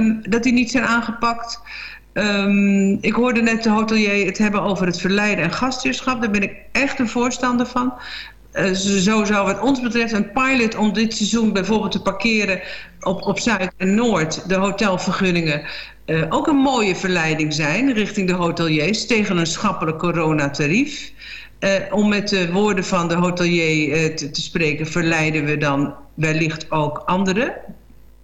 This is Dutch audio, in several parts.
ehm, dat die niet zijn aangepakt. Ehm, ik hoorde net de hotelier het hebben over het verleiden en gastheerschap. Daar ben ik echt een voorstander van. Uh, zo zou wat ons betreft een pilot om dit seizoen bijvoorbeeld te parkeren op, op Zuid en Noord, de hotelvergunningen, uh, ook een mooie verleiding zijn richting de hoteliers tegen een schappelijk coronatarief. Uh, om met de woorden van de hotelier te, te spreken, verleiden we dan wellicht ook anderen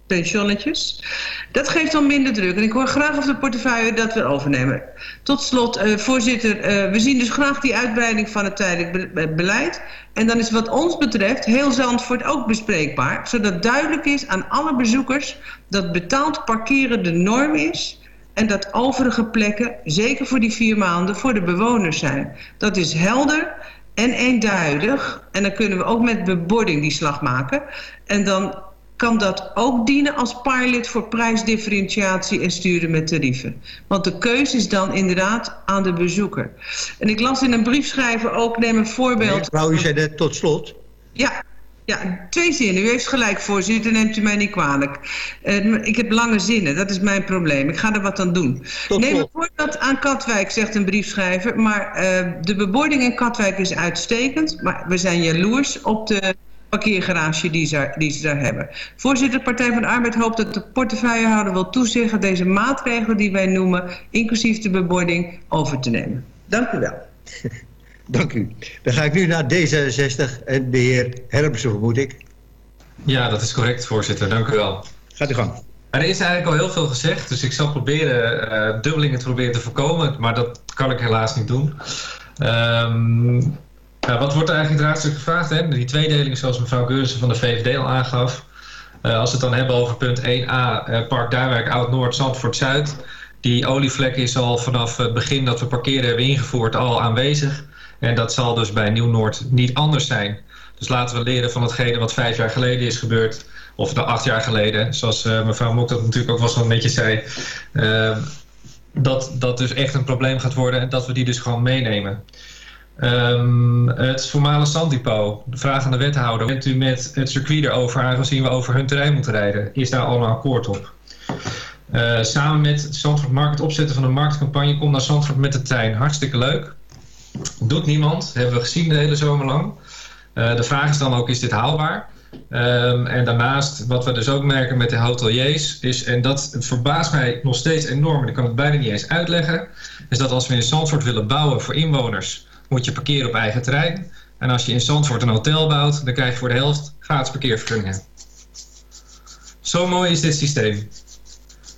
pensionnetjes. Dat geeft dan minder druk. En ik hoor graag of de portefeuille dat wil overnemen. Tot slot, uh, voorzitter, uh, we zien dus graag die uitbreiding van het tijdelijk be beleid. En dan is wat ons betreft heel Zandvoort ook bespreekbaar. Zodat duidelijk is aan alle bezoekers dat betaald parkeren de norm is... en dat overige plekken, zeker voor die vier maanden, voor de bewoners zijn. Dat is helder en eenduidig. En dan kunnen we ook met bebording die slag maken. En dan kan dat ook dienen als pilot voor prijsdifferentiatie en sturen met tarieven. Want de keuze is dan inderdaad aan de bezoeker. En ik las in een briefschrijver ook, neem een voorbeeld... Mevrouw, u zei net tot slot. Ja, ja, twee zinnen. U heeft gelijk, voorzitter. Neemt u mij niet kwalijk. Uh, ik heb lange zinnen. Dat is mijn probleem. Ik ga er wat aan doen. Tot Neem een voorbeeld aan Katwijk, zegt een briefschrijver. Maar uh, de bebording in Katwijk is uitstekend. Maar we zijn jaloers op de parkeergarage die ze, die ze daar hebben. Voorzitter, Partij van de Arbeid hoopt dat de portefeuillehouder wil toezeggen deze maatregelen die wij noemen, inclusief de bebording, over te nemen. Dank u wel. Dank u. Dan ga ik nu naar D66 en de heer Herbsen, vermoed ik. Ja, dat is correct, voorzitter. Dank u wel. Gaat u gang. er is eigenlijk al heel veel gezegd, dus ik zal proberen uh, dubbelingen te proberen te voorkomen, maar dat kan ik helaas niet doen. Um, wat wordt eigenlijk draaglijk gevraagd? Hè? Die tweedeling zoals mevrouw Geurzen van de VVD al aangaf. Uh, als we het dan hebben over punt 1a, uh, eh, Park Duinwijk, Oud-Noord, Zandvoort-Zuid. Die olievlek is al vanaf het begin dat we parkeren hebben ingevoerd al aanwezig. En dat zal dus bij Nieuw-Noord niet anders zijn. Dus laten we leren van hetgene wat vijf jaar geleden is gebeurd. Of de acht jaar geleden, zoals uh, mevrouw Mok dat natuurlijk ook wel zo netjes zei. Dat dat dus echt een probleem gaat worden en dat we die dus gewoon meenemen. Um, het voormalige zanddepot. De vraag aan de wethouder. Bent u met het circuit erover aangezien we over hun terrein moeten rijden? Is daar al een akkoord op? Uh, samen met Zandvoort Market opzetten van een marktcampagne. Kom naar Zandvoort met de trein. Hartstikke leuk. Doet niemand. Hebben we gezien de hele zomer lang. Uh, de vraag is dan ook, is dit haalbaar? Um, en daarnaast, wat we dus ook merken met de hoteliers... is, en dat verbaast mij nog steeds enorm... en ik kan het bijna niet eens uitleggen... is dat als we in Zandvoort willen bouwen voor inwoners moet je parkeren op eigen terrein. En als je in Zandvoort een hotel bouwt, dan krijg je voor de helft gratis parkeervergunningen. Zo mooi is dit systeem.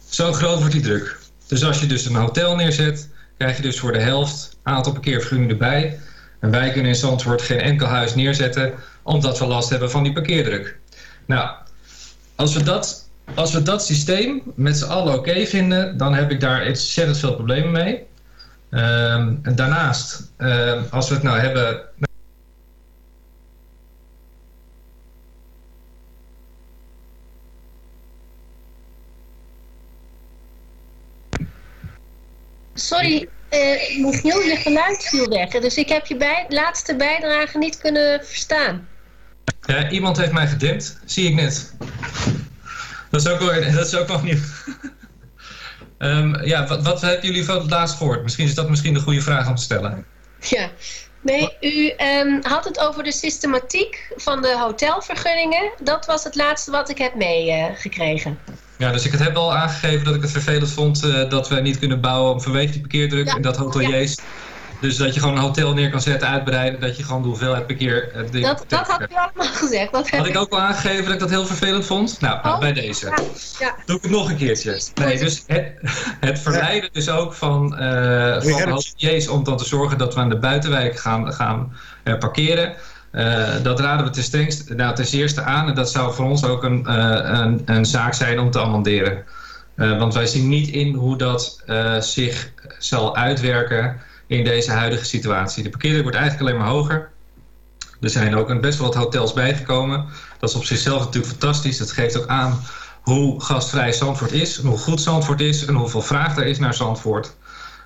Zo groot wordt die druk. Dus als je dus een hotel neerzet, krijg je dus voor de helft aantal parkeervergunningen erbij. En wij kunnen in Zandvoort geen enkel huis neerzetten, omdat we last hebben van die parkeerdruk. Nou, als we dat, als we dat systeem met z'n allen oké vinden, dan heb ik daar ontzettend veel problemen mee. Um, daarnaast, uh, als we het nou hebben... Sorry, uh, Michiel, je geluid viel weg. Dus ik heb je bij, laatste bijdrage niet kunnen verstaan. Ja, iemand heeft mij gedimpt, zie ik net. Dat is ook wel, dat is ook wel nieuw. Um, ja, wat, wat hebben jullie van het laatst gehoord? Misschien is dat misschien de goede vraag om te stellen. Ja, nee, u um, had het over de systematiek van de hotelvergunningen. Dat was het laatste wat ik heb meegekregen. Uh, ja, dus ik het heb al aangegeven dat ik het vervelend vond uh, dat we niet kunnen bouwen vanwege die parkeerdruk ja. en dat hoteliers... Ja dus dat je gewoon een hotel neer kan zetten, uitbreiden. Dat je gewoon de hoeveelheid per keer... Uh, dat, dat had u allemaal gezegd. Dat had ik ook al aangegeven dat ik dat heel vervelend vond? Nou, nou oh, bij deze. Ja, ja. Doe ik het nog een keertje. Nee, dus het, het verleiden dus ook van, uh, van hoteliers om dan te zorgen dat we aan de buitenwijk gaan, gaan uh, parkeren. Uh, dat raden we ten, strengst, nou, ten eerste aan. En dat zou voor ons ook een, uh, een, een zaak zijn om te amenderen. Uh, want wij zien niet in hoe dat zich zal uitwerken in deze huidige situatie. De parkeerdruk wordt eigenlijk alleen maar hoger. Er zijn ook best wel wat hotels bijgekomen. Dat is op zichzelf natuurlijk fantastisch. Dat geeft ook aan hoe gastvrij Zandvoort is, hoe goed Zandvoort is en hoeveel vraag er is naar Zandvoort.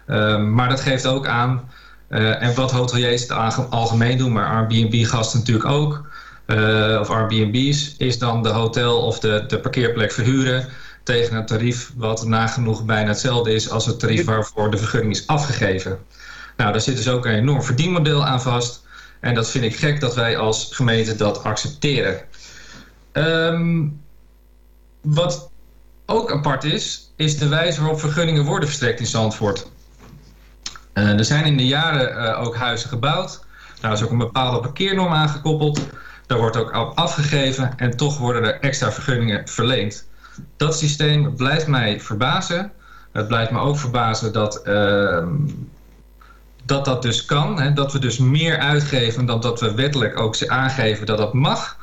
Uh, maar dat geeft ook aan, uh, en wat hoteliers het algemeen doen, maar Airbnb-gasten natuurlijk ook, uh, of Airbnb's, is dan de hotel of de, de parkeerplek verhuren tegen een tarief wat nagenoeg bijna hetzelfde is als het tarief waarvoor de vergunning is afgegeven. Nou, daar zit dus ook een enorm verdienmodel aan vast. En dat vind ik gek dat wij als gemeente dat accepteren. Ehm, wat ook apart is, is de wijze waarop vergunningen worden verstrekt in Zandvoort. Uh, er zijn in de jaren uh, ook huizen gebouwd. Daar is ook een bepaalde parkeernorm aangekoppeld. Daar wordt ook op afgegeven en toch worden er extra vergunningen verleend. Dat systeem blijft mij verbazen. Het blijft me ook verbazen dat, uh, dat dat dus kan. Hè? Dat we dus meer uitgeven dan dat we wettelijk ook aangeven dat dat mag.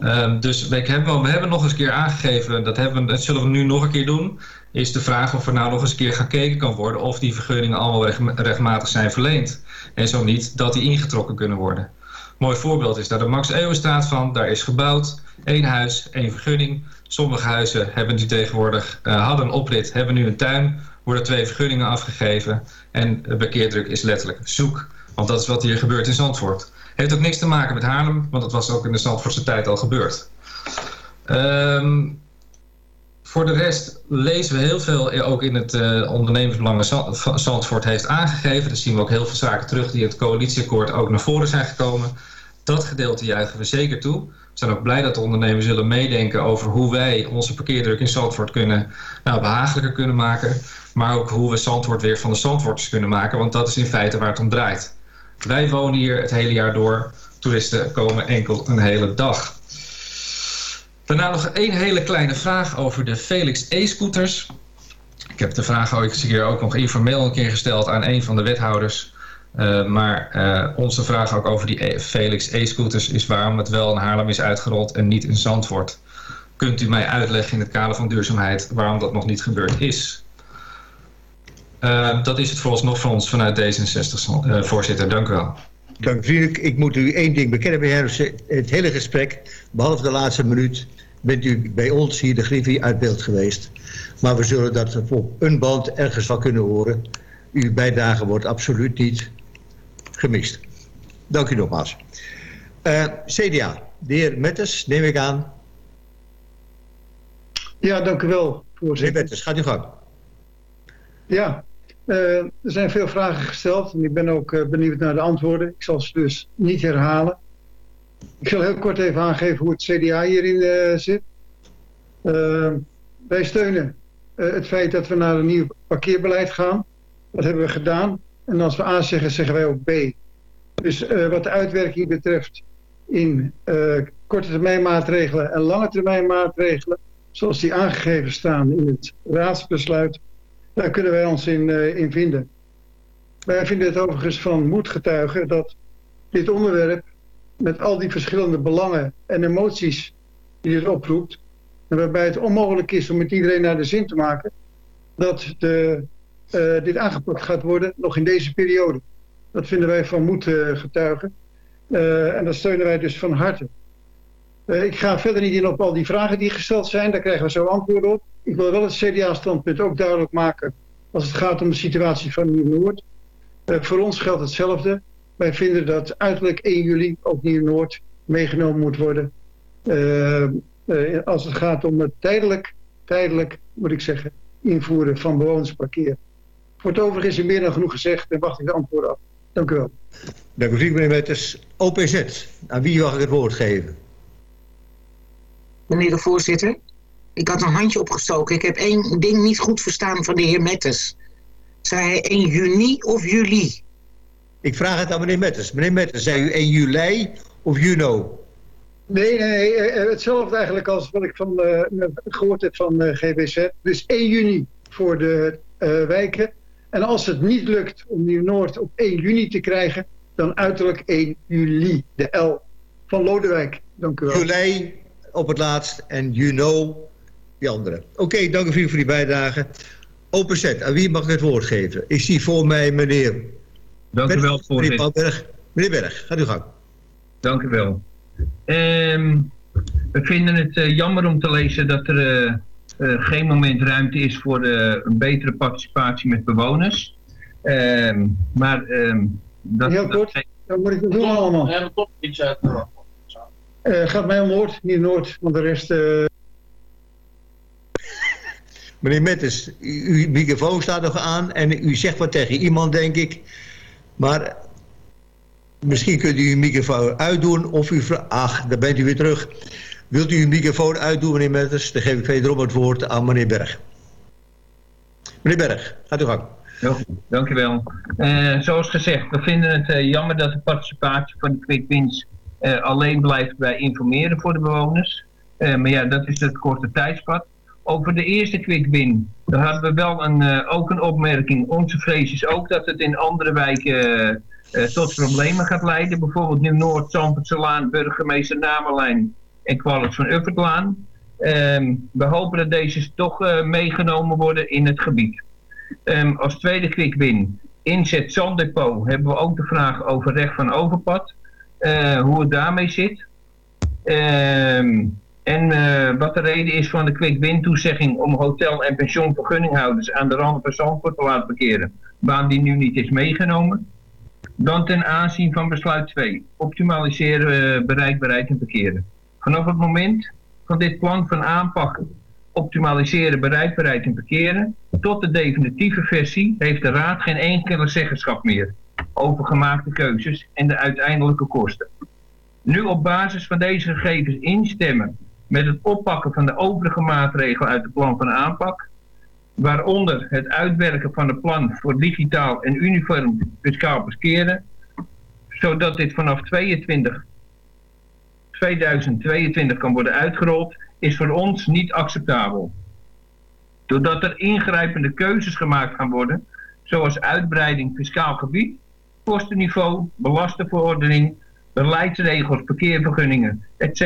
Uh, dus we hebben, we hebben nog eens een keer aangegeven, dat, hebben, dat zullen we nu nog een keer doen, is de vraag of er nou nog eens een keer gekeken kan worden of die vergunningen allemaal recht, rechtmatig zijn verleend. En zo niet, dat die ingetrokken kunnen worden. Mooi voorbeeld is daar de Max Eeuwenstraat van, daar is gebouwd, één huis, één vergunning. Sommige huizen hebben nu tegenwoordig, uh, hadden een oprit, hebben nu een tuin, worden twee vergunningen afgegeven en de parkeerdruk is letterlijk zoek. Want dat is wat hier gebeurt in Zandvoort. Heeft ook niks te maken met Haarlem, want dat was ook in de Zandvoortse tijd al gebeurd. Um, voor de rest lezen we heel veel, ook in het uh, Zandvoort heeft aangegeven. Daar zien we ook heel veel zaken terug die in het coalitieakkoord ook naar voren zijn gekomen. Dat gedeelte juichen we zeker toe. We zijn ook blij dat de ondernemers zullen meedenken over hoe wij onze parkeerdruk in Zandvoort kunnen, nou, behagelijker kunnen maken. Maar ook hoe we Zandvoort weer van de Zandvoorters kunnen maken, want dat is in feite waar het om draait. Wij wonen hier het hele jaar door. Toeristen komen enkel een hele dag. Daarna nog één hele kleine vraag over de Felix e-scooters. Ik heb de vraag ooit keer ook nog informeel een keer gesteld aan een van de wethouders. Uh, maar uh, onze vraag ook over die e Felix e-scooters is waarom het wel in Haarlem is uitgerold en niet in Zandvoort. Kunt u mij uitleggen in het kader van duurzaamheid waarom dat nog niet gebeurd is? Uh, dat is het vooralsnog van ons vanuit D66, voorzitter. Dank u wel. Dank u. Ik moet u één ding bekennen, meneer Het hele gesprek, behalve de laatste minuut, bent u bij ons hier de Griffie uit beeld geweest. Maar we zullen dat op een band ergens van kunnen horen. Uw bijdrage wordt absoluut niet gemist. Dank u nogmaals. Uh, CDA, de heer Metters, neem ik aan. Ja, dank u wel, voorzitter. Meneer Metters, gaat u gang. Ja, er zijn veel vragen gesteld en ik ben ook uh, benieuwd naar de antwoorden. Ik zal ze dus niet herhalen. Ik zal heel kort even aangeven hoe het CDA hierin uh, zit. Uh, wij steunen het feit dat we naar een nieuw parkeerbeleid gaan. Dat hebben we gedaan. En als we A zeggen, zeggen wij ook B. Dus wat de uitwerking betreft in korte termijn maatregelen en lange termijn maatregelen, zoals die aangegeven staan in het raadsbesluit, daar kunnen wij ons in, in vinden. Wij vinden het overigens van moed getuigen dat dit onderwerp met al die verschillende belangen en emoties die het oproept. En waarbij het onmogelijk is om met iedereen naar de zin te maken. Dat de, uh, dit aangepakt gaat worden nog in deze periode. Dat vinden wij van moed uh, getuigen. En dat steunen wij dus van harte. ik ga verder niet in op al die vragen die gesteld zijn. Daar krijgen we zo antwoord op. Ik wil wel het CDA-standpunt ook duidelijk maken. Als het gaat om de situatie van Nieuw-Noord. voor ons geldt hetzelfde. Wij vinden dat uiterlijk 1 juli ook Nieuw-Noord meegenomen moet worden. Uh, uh, als het gaat om het tijdelijk, tijdelijk moet ik zeggen, invoeren van bewonersparkeer. Voor het overige is er meer dan genoeg gezegd en wacht ik de antwoorden af. Dank u wel. Dank u meneer Metters. OPZ, aan wie mag ik het woord geven? Meneer de voorzitter, ik had een handje opgestoken. Ik heb één ding niet goed verstaan van de heer Metters. Zei hij 1 juni of juli? Ik vraag het aan meneer Metters. Meneer Metters, zei u 1 juli of juno? Nee, nee, hetzelfde eigenlijk als wat ik van, uh, gehoord heb van uh, GBZ. Dus 1 juni voor de uh, wijken. En als het niet lukt om Nieuw-Noord op 1 juni te krijgen, dan uiterlijk 1 juli, de L van Lodewijk. Dank u wel. Juli op het laatst en juno die andere. Oké, okay, dank u voor die bijdrage. Open set, aan wie mag ik het woord geven? Ik zie voor mij meneer Dank u wel, voorzitter. Meneer Berg, meneer Berg, gaat u gang. Dank u wel. Um, we vinden het uh, jammer om te lezen dat er uh, uh, geen moment ruimte is voor een betere participatie met bewoners. Um, maar um, dat... Heel kort, dat, moet ik doen allemaal. Klopt. Iets uit gaat mij om Noord, niet Noord, want de rest... Meneer Metters, uw microfoon staat nog aan en u zegt wat tegen iemand, denk ik. Maar misschien kunt u uw microfoon uitdoen of u... vra- Ach, daar bent u weer terug. Wilt u uw microfoon uitdoen, meneer Metters? Dan geef ik wederom het woord aan meneer Berg. Meneer Berg, gaat u gang. Dankjewel. Eh zoals gezegd, we vinden het eh, jammer dat de participatie van de quick wins eh, alleen blijft bij informeren voor de bewoners. Maar ja, dat is het korte tijdspad. Over de eerste quick daar hadden we wel een, eh, ook een opmerking. Onze vrees is ook dat het in andere wijken eh, eh, tot problemen gaat leiden. Bijvoorbeeld Nieuw-Noord, Zandvoortselaan, Burgemeester Namerlijn en Kwallet van Uppertlaan. Ehm, we hopen dat deze toch meegenomen worden in het gebied. Ehm, als tweede quick win, inzet zanddepot, hebben we ook de vraag over recht van overpad. hoe het daarmee zit. Ehm, en eh, wat de reden is van de quick win toezegging om hotel- en pensioenvergunninghouders aan de randen van Zandvoort te laten parkeren. Baan die nu niet is meegenomen. Dan ten aanzien van besluit 2. Optimaliseren eh, bereikbaarheid en parkeren. Vanaf het moment van dit plan van aanpak optimaliseren bereikbaarheid en parkeren tot de definitieve versie heeft de Raad geen enkele zeggenschap meer over gemaakte keuzes en de uiteindelijke kosten. Nu op basis van deze gegevens instemmen met het oppakken van de overige maatregelen uit het plan van aanpak, waaronder het uitwerken van een plan voor digitaal en uniform fiscaal parkeren, zodat dit vanaf 22, 2022 kan worden uitgerold, is voor ons niet acceptabel. Doordat er ingrijpende keuzes gemaakt gaan worden, zoals uitbreiding fiscaal gebied, kostenniveau, belastingverordening, beleidsregels, parkeervergunningen, etc.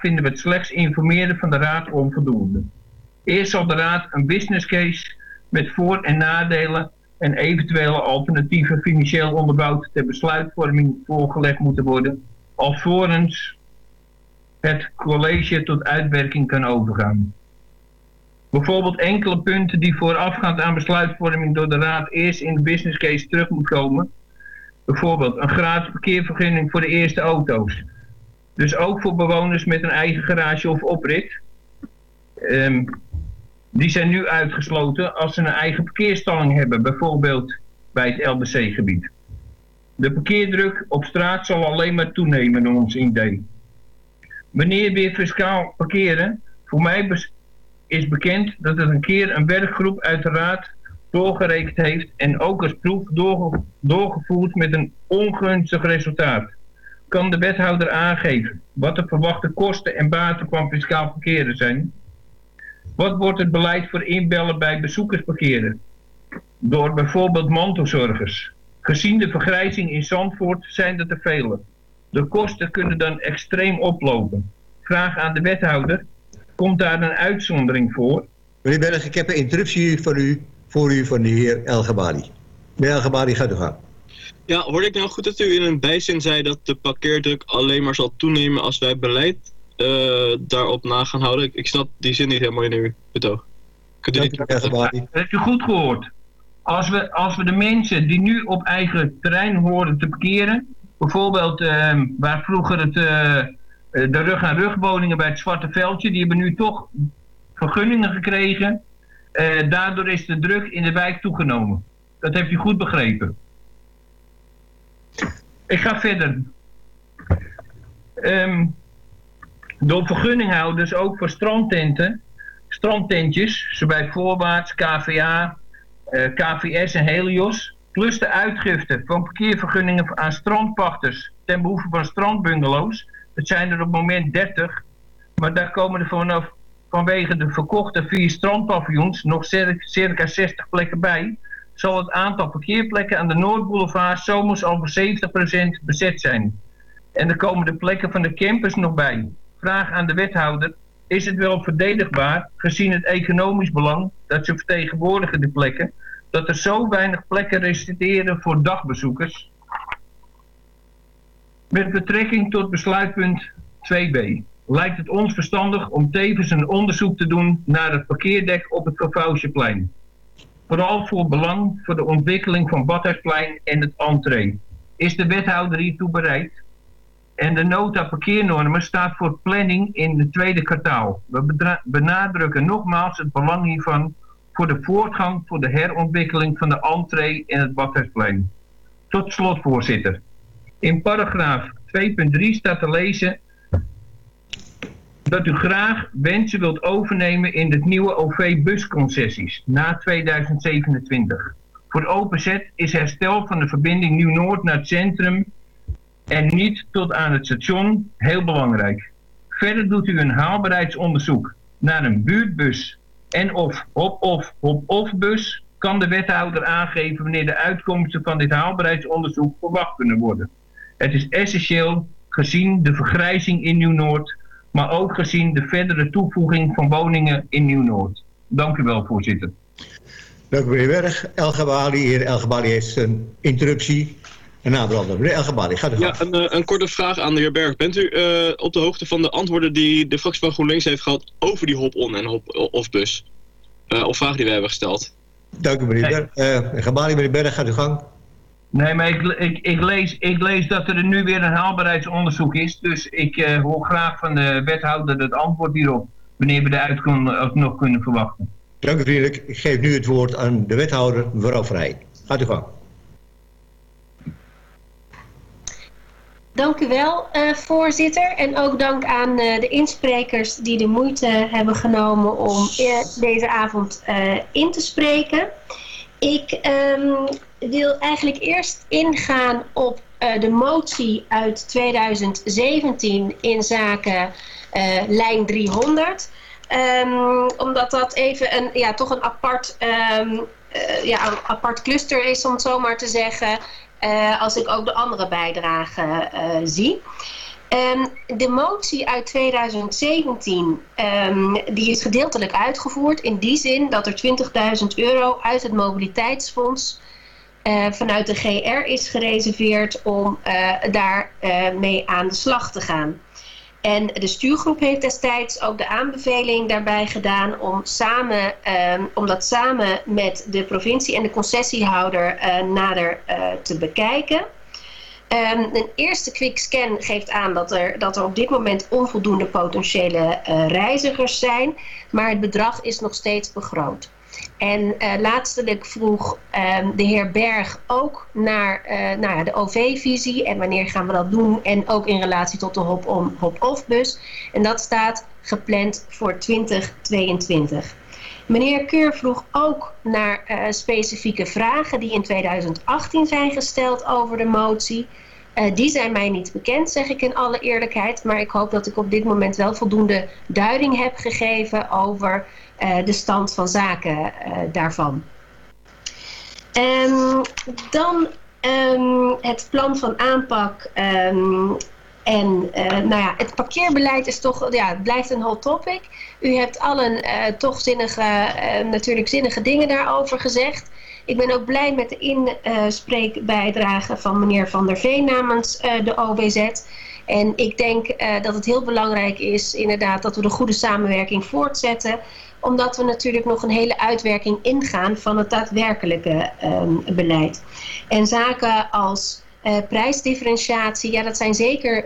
vinden we het slechts informeren van de Raad onvoldoende. Eerst zal de Raad een business case met voor- en nadelen en eventuele alternatieven financieel onderbouwd ter besluitvorming voorgelegd moeten worden, alvorens het college tot uitwerking kan overgaan. Bijvoorbeeld enkele punten die voorafgaand aan besluitvorming door de Raad eerst in de business case terug moet komen. Bijvoorbeeld een gratis parkeervergunning voor de eerste auto's. Dus ook voor bewoners met een eigen garage of oprit. Ehm, die zijn nu uitgesloten als ze een eigen parkeerstalling hebben, bijvoorbeeld bij het LBC-gebied. De parkeerdruk op straat zal alleen maar toenemen naar ons idee. Wanneer weer fiscaal parkeren, voor mij is bekend dat het een keer een werkgroep uit de raad doorgerekend heeft en ook als proef doorge- doorgevoerd met een ongunstig resultaat. Kan de wethouder aangeven wat de verwachte kosten en baten van fiscaal parkeren zijn? Wat wordt het beleid voor inbellen bij bezoekersparkeren? Door bijvoorbeeld mantelzorgers. Gezien de vergrijzing in Zandvoort zijn er te vele. De kosten kunnen dan extreem oplopen. Vraag aan de wethouder, komt daar een uitzondering voor? Meneer Berg, ik heb een interruptie van u, voor u van de heer El Gabari. Meneer El Gabari, gaat u gaan. Ja, hoorde ik nou goed dat u in een bijzin zei dat de parkeerdruk alleen maar zal toenemen als wij beleid eh, daarop na gaan houden? Ik, ik snap die zin niet helemaal in uw betoog. Kunt u niet. Dat heeft u goed gehoord. Als we, als we de mensen die nu op eigen terrein horen te parkeren, bijvoorbeeld ehm, waar vroeger het, eh, eh, de rug-aan-rug woningen bij het Zwarte Veldje, die hebben nu toch vergunningen gekregen. Eh, daardoor is de druk in de wijk toegenomen. Dat heeft u goed begrepen. Ik ga verder. Ehm, door vergunninghouders ook voor strandtenten, strandtentjes, zowel voorwaarts, KVA, eh, KVS en Helios, plus de uitgifte van parkeervergunningen aan strandpachters ten behoeve van strandbungalows. Dat zijn er op het moment 30, maar daar komen er vanaf vanwege de verkochte vier strandpaviljoens nog cir- circa 60 plekken bij. Zal het aantal parkeerplekken aan de Noordboulevard zomers voor 70% bezet zijn. En er komen de plekken van de campus nog bij. Vraag aan de wethouder, is het wel verdedigbaar, gezien het economisch belang dat ze vertegenwoordigen de plekken, dat er zo weinig plekken resideren voor dagbezoekers? Met betrekking tot besluitpunt 2b lijkt het ons verstandig om tevens een onderzoek te doen naar het parkeerdek op het Vervouwsjeplein. Vooral voor belang voor de ontwikkeling van Badhuisplein en het entree. Is de wethouder hiertoe bereid? En de nota parkeernormen staat voor planning in het tweede kwartaal. We benadrukken nogmaals het belang hiervan voor de voortgang voor de herontwikkeling van de entree in het Badhuisplein. Tot slot, voorzitter. In paragraaf 2.3 staat te lezen dat u graag wensen wilt overnemen in de nieuwe OV-busconcessies na 2027. Voor OpenZ is herstel van de verbinding Nieuw-Noord naar het centrum en niet tot aan het station heel belangrijk. Verder doet u een haalbaarheidsonderzoek naar een buurtbus en of hop-off hop-off bus kan de wethouder aangeven wanneer de uitkomsten van dit haalbaarheidsonderzoek verwacht kunnen worden. Het is essentieel gezien de vergrijzing in Nieuw-Noord, maar ook gezien de verdere toevoeging van woningen in Nieuw-Noord. Dank u wel, voorzitter. Dank u meneer Berg. El Gabali, heer El Gabali heeft een interruptie. Een nabrander. Meneer El Gabali, gaat u Ja, een, eh, een korte vraag aan de heer Berg. Bent u eh, op de hoogte van de antwoorden die de fractie van GroenLinks heeft gehad over die hop-on en hop-off bus? Eh, of vragen die wij hebben gesteld? Dank u meneer Berg. Uh, Gabali, meneer Berg, gaat u gang. Nee, maar ik, ik, ik, lees, ik lees dat er nu weer een haalbaarheidsonderzoek is. Dus ik uh, hoor graag van de wethouder het antwoord hierop. Wanneer we de uitkomst nog kunnen verwachten. Dank u vriendelijk. Ik geef nu het woord aan de wethouder, mevrouw Vrij. Gaat u gang. Dank u wel, uh, voorzitter. En ook dank aan uh, de insprekers die de moeite hebben genomen om uh, deze avond in te spreken. Ik um, wil eigenlijk eerst ingaan op de motie uit 2017 in zaken lijn 300. Um, omdat dat even een, ja, toch een apart, um, ja, een apart cluster is, om het zo maar te zeggen. Als ik ook de andere bijdragen zie. Um, de motie uit 2017 um, die is gedeeltelijk uitgevoerd in die zin dat er 20.000 euro uit het mobiliteitsfonds uh, vanuit de GR is gereserveerd om daar mee aan de slag te gaan. En de stuurgroep heeft destijds ook de aanbeveling daarbij gedaan om, samen, um, om dat samen met de provincie en de concessiehouder nader te bekijken. Um, een eerste quick scan geeft aan dat er, dat er op dit moment onvoldoende potentiële uh, reizigers zijn, maar het bedrag is nog steeds begroot. En uh, laatstelijk vroeg uh, de heer Berg ook naar uh, nou de OV-visie en wanneer gaan we dat doen. En ook in relatie tot de hop-on, hop-off bus. En dat staat gepland voor 2022. Meneer Keur vroeg ook naar specifieke vragen die in 2018 zijn gesteld over de motie. die zijn mij niet bekend, zeg ik in alle eerlijkheid. Maar ik hoop dat ik op dit moment wel voldoende duiding heb gegeven over uh, de stand van zaken daarvan. Um, dan um, het plan van aanpak um, en uh, nou ja, het parkeerbeleid is toch, ja, het blijft een hot topic. U hebt allen toch zinnige, natuurlijk zinnige dingen daarover gezegd. Ik ben ook blij met de inspreekbijdrage van meneer Van der Veen namens de OWZ. En ik denk dat het heel belangrijk is inderdaad dat we de goede samenwerking voortzetten omdat we natuurlijk nog een hele uitwerking ingaan van het daadwerkelijke um, beleid. En zaken als uh, prijsdifferentiatie, ja, dat zijn zeker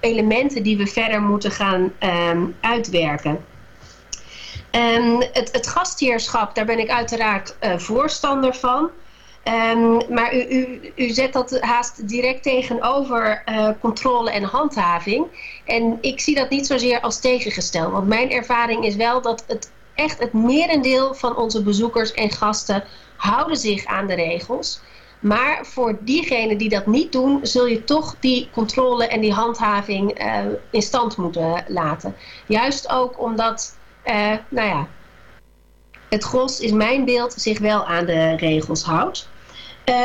elementen die we verder moeten gaan um, uitwerken. Um, het, het gastheerschap, daar ben ik uiteraard uh, voorstander van. Um, maar u, u, u, zet dat haast direct tegenover uh, controle en handhaving. En ik zie dat niet zozeer als tegengesteld. Want mijn ervaring is wel dat het echt het merendeel van onze bezoekers en gasten houden zich aan de regels. Maar voor diegenen die dat niet doen, zul je toch die controle en die handhaving uh, in stand moeten laten. Juist ook omdat, uh, nou ja, het gros is mijn beeld zich wel aan de regels houdt.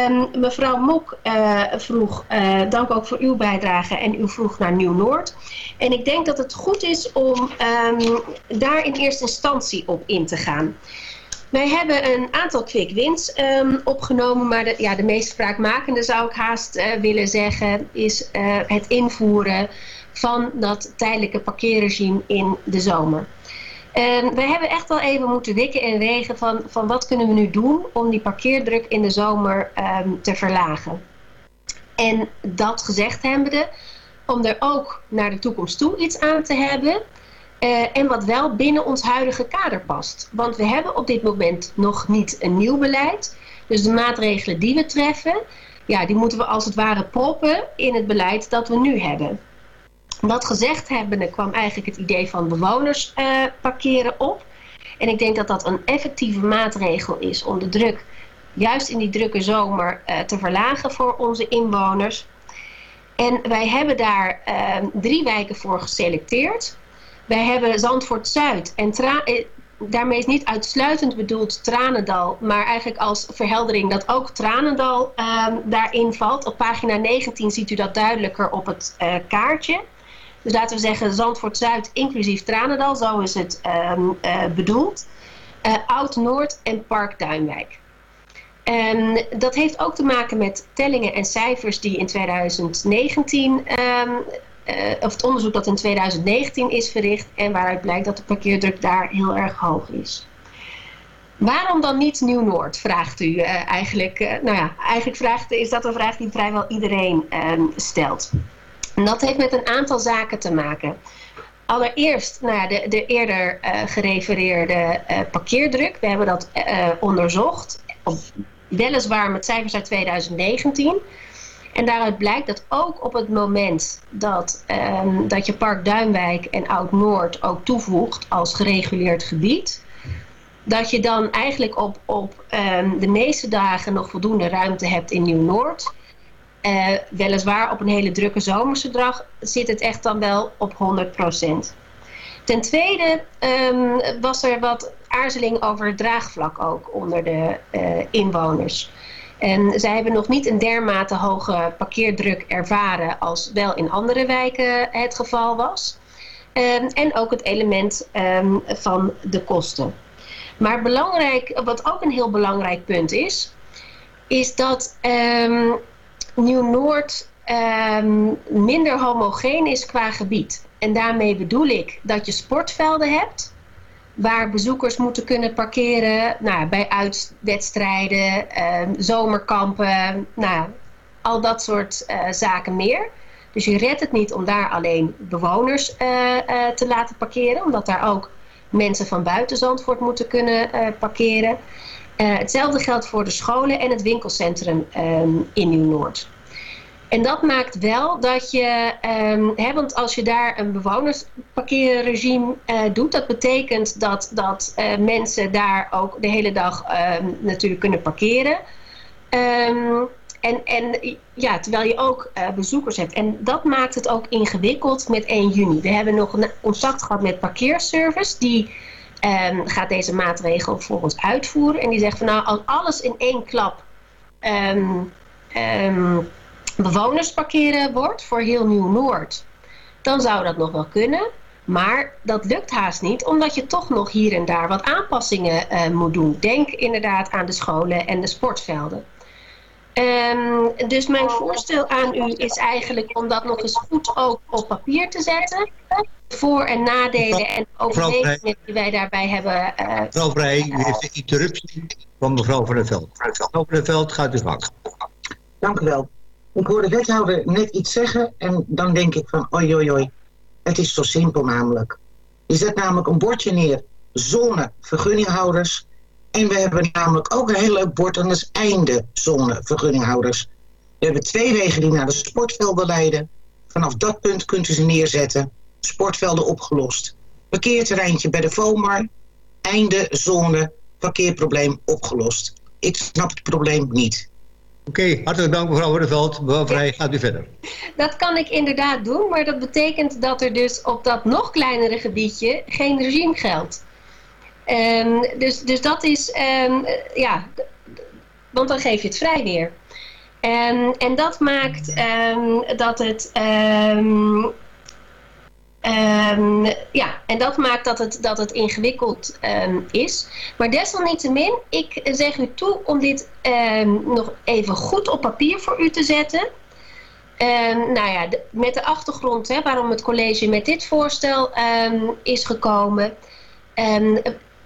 Um, mevrouw Mok uh, vroeg, dank ook voor uw bijdrage en u vroeg naar Nieuw-Noord. En ik denk dat het goed is om um, daar in eerste instantie op in te gaan. Wij hebben een aantal quick wins um, opgenomen, maar de, ja, de meest spraakmakende zou ik haast uh, willen zeggen is het invoeren van dat tijdelijke parkeerregime in de zomer. En we hebben echt wel even moeten wikken en wegen van, van wat kunnen we nu doen om die parkeerdruk in de zomer um, te verlagen. En dat gezegd hebbende, om er ook naar de toekomst toe iets aan te hebben, Uh, en wat wel binnen ons huidige kader past. Want we hebben op dit moment nog niet een nieuw beleid. Dus de maatregelen die we treffen, ja, die moeten we als het ware proppen in het beleid dat we nu hebben. Dat gezegd hebbende kwam eigenlijk het idee van bewoners uh, parkeren op. En ik denk dat dat een effectieve maatregel is om de druk, juist in die drukke zomer, uh, te verlagen voor onze inwoners. En wij hebben daar drie wijken voor geselecteerd. Wij hebben Zandvoort Zuid en Tra daarmee is niet uitsluitend bedoeld Tranendal, maar eigenlijk als verheldering dat ook Tranendal uh, daarin valt. Op pagina 19 ziet u dat duidelijker op het uh, kaartje. Dus laten we zeggen Zandvoort Zuid inclusief Tranendal, zo is het um, uh, bedoeld. Oud-Noord en Park Duinwijk. En dat heeft ook te maken met tellingen en cijfers die in 2019 um, of het onderzoek dat in 2019 is verricht en waaruit blijkt dat de parkeerdruk daar heel erg hoog is. Waarom dan niet Nieuw-Noord, vraagt u uh, eigenlijk. Uh, nou ja, eigenlijk vraagt, is dat een vraag die vrijwel iedereen ehm, stelt. En dat heeft met een aantal zaken te maken. Allereerst nou ja, de, de eerder gerefereerde parkeerdruk. We hebben dat onderzocht, op, weliswaar met cijfers uit 2019... En daaruit blijkt dat ook op het moment dat, um, dat je Park Duinwijk en Oud-Noord ook toevoegt als gereguleerd gebied, dat je dan eigenlijk op, op um, de meeste dagen nog voldoende ruimte hebt in Nieuw-Noord. Uh, weliswaar op een hele drukke zomerse dag zit het echt dan wel op 100%. Ten tweede um, was er wat aarzeling over het draagvlak ook onder de uh, inwoners. En zij hebben nog niet een dermate hoge parkeerdruk ervaren als wel in andere wijken het geval was. Um, en ook het element um, van de kosten. Maar belangrijk, wat ook een heel belangrijk punt is, is dat um, Nieuw-Noord minder homogeen is qua gebied. En daarmee bedoel ik dat je sportvelden hebt waar bezoekers moeten kunnen parkeren nou, bij uitwedstrijden, uh, zomerkampen, nou, al dat soort uh, zaken meer. Dus je redt het niet om daar alleen bewoners uh, te laten parkeren, omdat daar ook mensen van buiten Zandvoort moeten kunnen parkeren. hetzelfde geldt voor de scholen en het winkelcentrum ehm, in Nieuw-Noord. En dat maakt wel dat je, um, hè, want als je daar een bewonersparkeerregime uh, doet, dat betekent dat, dat uh, mensen daar ook de hele dag um, natuurlijk kunnen parkeren. Um, en, en ja, terwijl je ook uh, bezoekers hebt. En dat maakt het ook ingewikkeld met 1 juni. We hebben nog een contact gehad met parkeerservice. Die gaat deze maatregel voor ons uitvoeren. En die zegt van nou, als alles in één klap um, bewoners parkeren wordt voor heel Nieuw-Noord, dan zou dat nog wel kunnen. Maar dat lukt haast niet, omdat je toch nog hier en daar wat aanpassingen uh, moet doen. Denk inderdaad aan de scholen en de sportvelden. Um, dus mijn voorstel aan u is eigenlijk om dat nog eens goed ook op papier te zetten. Voor- en nadelen en overwegingen die wij daarbij hebben. Uh, mevrouw Vrij, u heeft een interruptie van mevrouw Van der Veld. Mevrouw Van der Veld, gaat u gang. Dank u wel. Ik hoor de wethouder net iets zeggen en dan denk ik van oi oi. Het is zo simpel namelijk. Je zet namelijk een bordje neer, zone vergunninghouders. En we hebben namelijk ook een heel leuk bord dat is einde zone vergunninghouders. We hebben twee wegen die naar de sportvelden leiden. Vanaf dat punt kunt u ze neerzetten. Sportvelden opgelost. Parkeerterreintje bij de FOMAR. Einde zone parkeerprobleem opgelost. Ik snap het probleem niet. Oké, okay, hartelijk dank mevrouw Woordeveld. Mevrouw Vrij, gaat u verder. Dat kan ik inderdaad doen, maar dat betekent dat er dus op dat nog kleinere gebiedje geen regime geldt. Um, dus, dus dat is, um, ja, want dan geef je het vrij weer. Um, en dat maakt dat het Um, ja, en dat maakt dat het, dat het ingewikkeld um, is. Maar desalniettemin, ik zeg u toe om dit um, nog even goed op papier voor u te zetten. nou ja, met de achtergrond hè, waarom het college met dit voorstel is gekomen.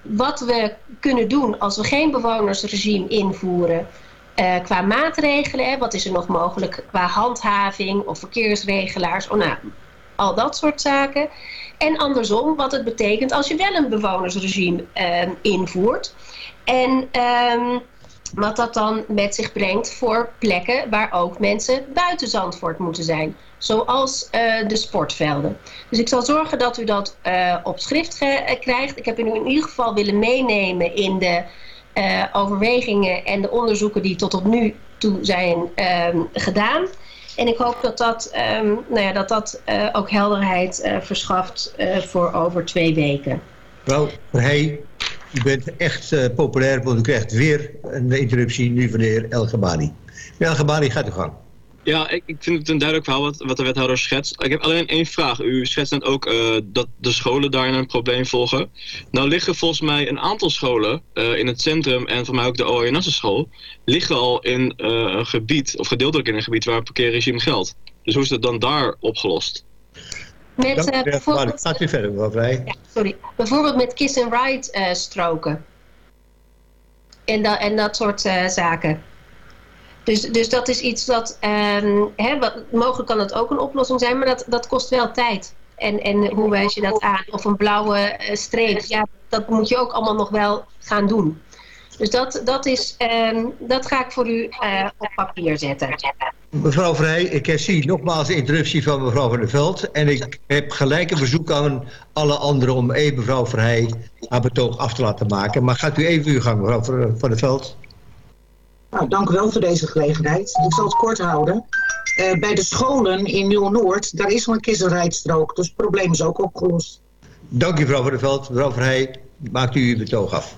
wat we kunnen doen als we geen bewonersregime invoeren. Uh, qua maatregelen, hè, wat is er nog mogelijk qua handhaving of verkeersregelaars. Oh, nou, al dat soort zaken. En andersom, wat het betekent als je wel een bewonersregime ehm, invoert. En ehm, wat dat dan met zich brengt voor plekken waar ook mensen buiten Zandvoort moeten zijn. Zoals eh, de sportvelden. Dus ik zal zorgen dat u dat eh, op schrift eh, krijgt. Ik heb u in ieder geval willen meenemen in de overwegingen en de onderzoeken die tot op nu toe zijn ehm, gedaan. En ik hoop dat dat, ehm, nou ja, dat, dat ook helderheid verschaft voor over twee weken. Wel, hey, u bent echt populair, want u krijgt weer een interruptie nu van de heer El Gabani. El gaat u gang. Ja, ik, ik vind het een duidelijk verhaal wat, wat de wethouder schetst. Ik heb alleen één vraag. U schetst net ook uh, dat de scholen daarin een probleem volgen. Nou liggen volgens mij een aantal scholen uh, in het centrum en voor mij ook de ONS school liggen al in uh, een gebied, of gedeeltelijk in een gebied waar het parkeerregime geldt. Dus hoe is het dan daar opgelost? Met, uh, bijvoorbeeld, gaat u verder, mevrouw Vrij. Ja, sorry. Bijvoorbeeld met kiss and ride stroken. En, da en dat soort zaken. Dus, dus dat is iets dat, um, hè, wat, mogelijk kan het ook een oplossing zijn, maar dat, dat kost wel tijd. En, en hoe wijs je dat aan? Of een blauwe uh, streep, ja, dat moet je ook allemaal nog wel gaan doen. Dus dat, dat, is, um, dat ga ik voor u uh, op papier zetten. Mevrouw Vrij, ik zie nogmaals de interruptie van mevrouw Van der Veld. En ik heb gelijk een verzoek aan alle anderen om even mevrouw Vrij haar betoog af te laten maken. Maar gaat u even uw gang, mevrouw Van der Veld? Nou, dank u wel voor deze gelegenheid. Ik zal het kort houden. Uh, bij de scholen in Nieuw-Noord, daar is al een kissenrijdstrook. Dus het probleem is ook opgelost. Dank u mevrouw Van der Veld. Mevrouw Verheij, maakt u uw betoog af.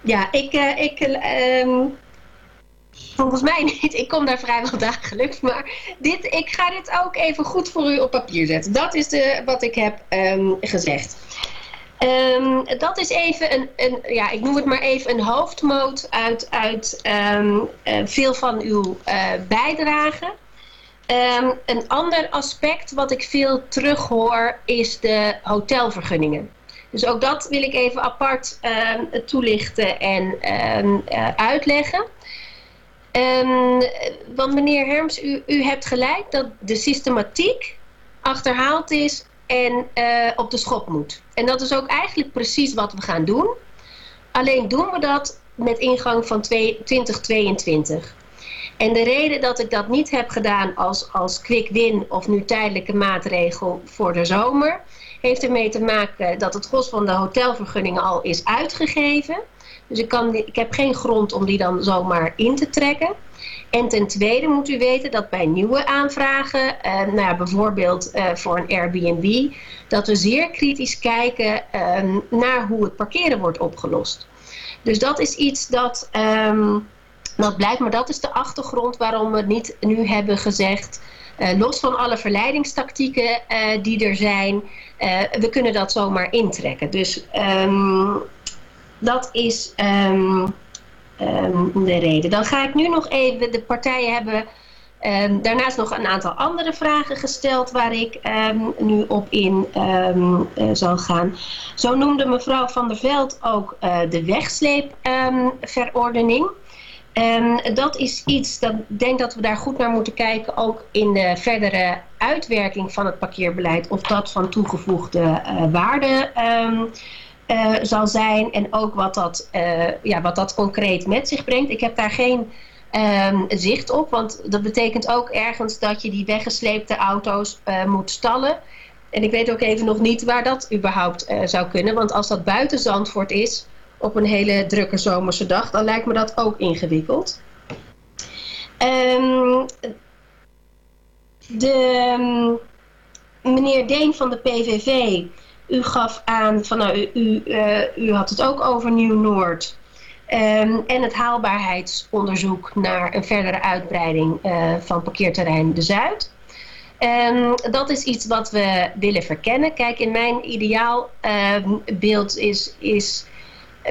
Ja, ik... Uh, ik uh, volgens mij niet. Ik kom daar vrijwel dagelijks. Maar dit, ik ga dit ook even goed voor u op papier zetten. Dat is de, wat ik heb um, gezegd. Um, dat is even een, een, ja, ik noem het maar even een hoofdmoot uit, uit um, uh, veel van uw uh, bijdragen. Um, een ander aspect wat ik veel terughoor is de hotelvergunningen. Dus ook dat wil ik even apart toelichten en uh, uitleggen. want meneer Herms, u, u hebt gelijk dat de systematiek achterhaald is en uh, op de schop moet. En dat is ook eigenlijk precies wat we gaan doen. Alleen doen we dat met ingang van 2022. En de reden dat ik dat niet heb gedaan als, als quick win of nu tijdelijke maatregel voor de zomer, heeft ermee te maken dat het gros van de hotelvergunningen al is uitgegeven. Dus ik, kan, ik heb geen grond om die dan zomaar in te trekken. En ten tweede moet u weten dat bij nieuwe aanvragen, eh, nou bijvoorbeeld eh, voor een Airbnb, dat we zeer kritisch kijken eh, naar hoe het parkeren wordt opgelost. Dus dat is iets dat, ehm, dat blijkt, maar dat is de achtergrond waarom we niet nu hebben gezegd, uh, los van alle verleidingstactieken die er zijn, uh, we kunnen dat zomaar intrekken. Dus um, dat is um, de reden. Dan ga ik nu nog even, de partijen hebben um, daarnaast nog een aantal andere vragen gesteld waar ik um, nu op in uh, zal gaan. Zo noemde mevrouw Van der Veld ook uh, de wegsleepverordening. Um, dat is iets, dat ik denk dat we daar goed naar moeten kijken, ook in de verdere uitwerking van het parkeerbeleid, of dat van toegevoegde uh, waarde uh, zal zijn en ook wat dat, uh, ja, wat dat concreet met zich brengt. Ik heb daar geen um, zicht op, want dat betekent ook ergens dat je die weggesleepte auto's uh, moet stallen. En ik weet ook even nog niet waar dat überhaupt zou kunnen, want als dat buiten Zandvoort is op een hele drukke zomerse dag, dan lijkt me dat ook ingewikkeld. Um, de, um, meneer Deen van de PVV u gaf aan, van, nou, u, u, uh, u had het ook over Nieuw-Noord. Um, en het haalbaarheidsonderzoek naar een verdere uitbreiding uh, van parkeerterrein De Zuid. Um, dat is iets wat we willen verkennen. Kijk, in mijn ideaalbeeld um, is, is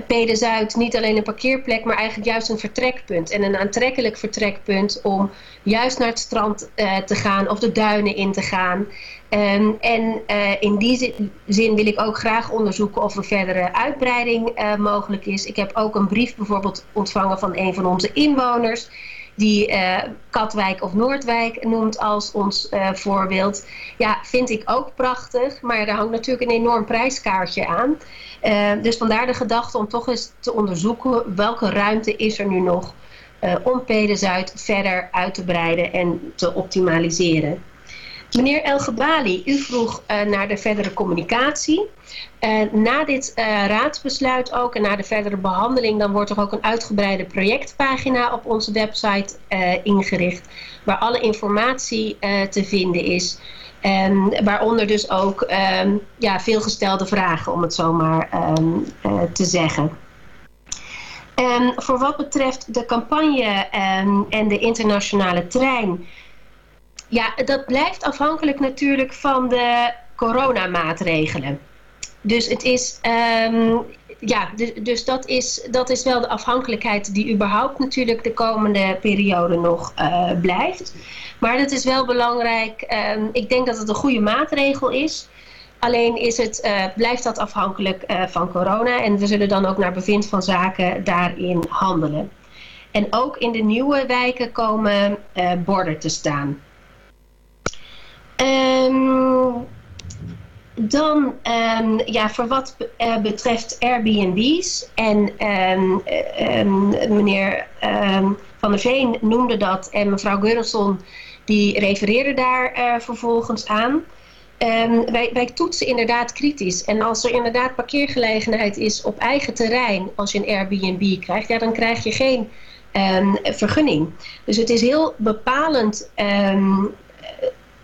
Pede Zuid niet alleen een parkeerplek, maar eigenlijk juist een vertrekpunt. En een aantrekkelijk vertrekpunt om juist naar het strand uh, te gaan of de duinen in te gaan. Um, en uh, in die zin wil ik ook graag onderzoeken of er verdere uitbreiding uh, mogelijk is. Ik heb ook een brief bijvoorbeeld ontvangen van een van onze inwoners die uh, Katwijk of Noordwijk noemt als ons voorbeeld. Ja, vind ik ook prachtig, maar daar hangt natuurlijk een enorm prijskaartje aan. Uh, dus vandaar de gedachte om toch eens te onderzoeken welke ruimte is er nu nog om Pede-Zuid verder uit te breiden en te optimaliseren. Meneer El Gebali, u vroeg uh, naar de verdere communicatie. Uh, na dit uh, raadsbesluit ook en na de verdere behandeling... dan wordt er ook een uitgebreide projectpagina op onze website ingericht... waar alle informatie te vinden is. En waaronder dus ook um, ja, veelgestelde vragen, om het zo maar um, te zeggen. En voor wat betreft de campagne en de internationale trein... Ja, dat blijft afhankelijk natuurlijk van de coronamaatregelen. Dus het is, um, ja, dus, dat, is, dat is wel de afhankelijkheid die überhaupt natuurlijk de komende periode nog uh, blijft. Maar dat is wel belangrijk. Um, ik denk dat het een goede maatregel is. Alleen is het, uh, blijft dat afhankelijk uh, van corona. En we zullen dan ook naar bevind van zaken daarin handelen. En ook in de nieuwe wijken komen borden te staan. Um, dan, um, ja, voor wat uh, betreft Airbnb's en um, um, meneer Van der Veen noemde dat en mevrouw Gurrenson die refereerde daar uh, vervolgens aan. wij, wij toetsen inderdaad kritisch en als er inderdaad parkeergelegenheid is op eigen terrein als je een Airbnb krijgt, ja, dan krijg je geen vergunning. Dus het is heel bepalend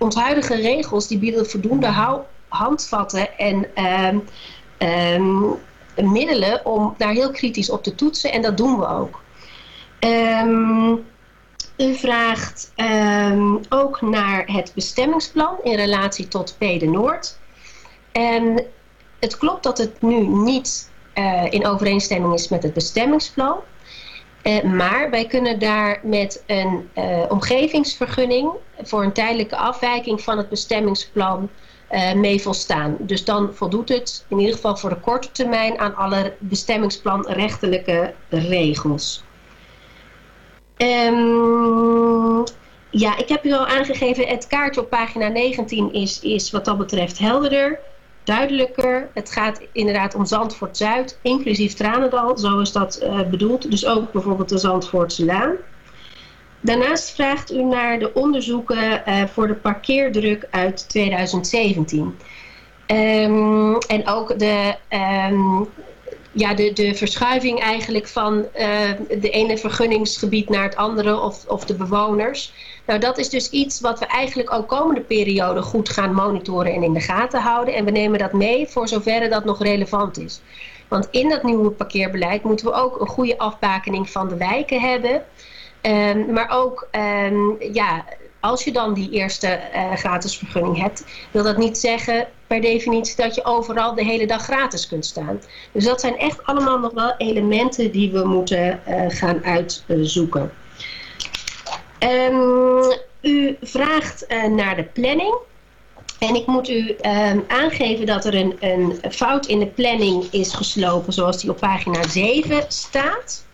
onze huidige regels die bieden voldoende handvatten en um, um, middelen om daar heel kritisch op te toetsen. En dat doen we ook. Um, u vraagt ook naar het bestemmingsplan in relatie tot Pede Noord. En het klopt dat het nu niet uh, in overeenstemming is met het bestemmingsplan. Uh, maar wij kunnen daar met een uh, omgevingsvergunning voor een tijdelijke afwijking van het bestemmingsplan uh, mee volstaan. Dus dan voldoet het in ieder geval voor de korte termijn aan alle bestemmingsplanrechtelijke regels. Um, ja, ik heb u al aangegeven, het kaartje op pagina 19 is, is wat dat betreft helderder duidelijker. Het gaat inderdaad om Zandvoort Zuid, inclusief Tranendal, zo is dat uh, bedoeld. Dus ook bijvoorbeeld de Zandvoortse Laan. Daarnaast vraagt u naar de onderzoeken uh, voor de parkeerdruk uit 2017. Um, ehm, en ook de, um, ja, de, de verschuiving eigenlijk van uh, de ene vergunningsgebied naar het andere of, of de bewoners. Nou, dat is dus iets wat we eigenlijk ook komende periode goed gaan monitoren en in de gaten houden. En we nemen dat mee voor zover dat nog relevant is. Want in dat nieuwe parkeerbeleid moeten we ook een goede afbakening van de wijken hebben. Um, maar ook, um, ja, als je dan die eerste uh, gratis vergunning hebt, wil dat niet zeggen per definitie dat je overal de hele dag gratis kunt staan. Dus dat zijn echt allemaal nog wel elementen die we moeten uh, gaan uitzoeken. Um, u vraagt uh, naar de planning. En ik moet u um, aangeven dat er een, een fout in de planning is geslopen zoals die op pagina 7 staat.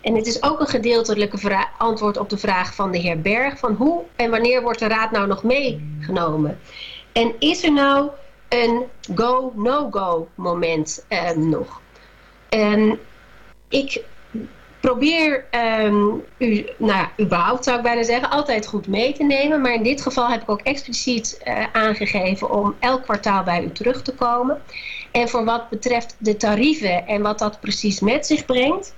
En het is ook een gedeeltelijke antwoord op de vraag van de heer Berg. Van hoe en wanneer wordt de raad nou nog meegenomen? En is er nou een go-no-go moment uh, nog? En ik probeer um, u, nou, überhaupt zou ik bijna zeggen, altijd goed mee te nemen. Maar in dit geval heb ik ook expliciet uh, aangegeven om elk kwartaal bij u terug te komen. En voor wat betreft de tarieven en wat dat precies met zich brengt,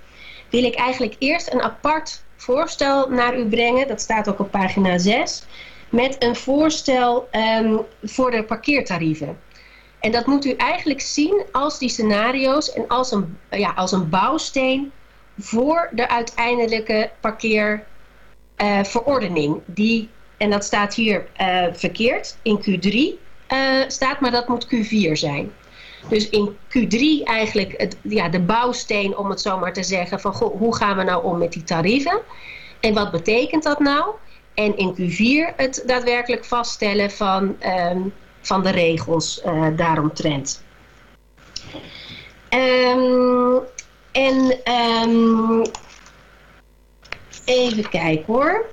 wil ik eigenlijk eerst een apart voorstel naar u brengen. Dat staat ook op pagina 6. Met een voorstel voor de parkeertarieven. En dat moet u eigenlijk zien als die scenario's en als een, ja, als een bouwsteen voor de uiteindelijke parkeerverordening. Uh, die, en dat staat hier uh, verkeerd, in Q3 uh, staat, maar dat moet Q4 zijn. Dus in Q3 eigenlijk het, ja, de bouwsteen, om het zo maar te zeggen, van goh, hoe gaan we nou om met die tarieven? En wat betekent dat nou? En in Q4 het daadwerkelijk vaststellen van, um, van de regels uh, daaromtrent. Um, en um, Even kijken hoor.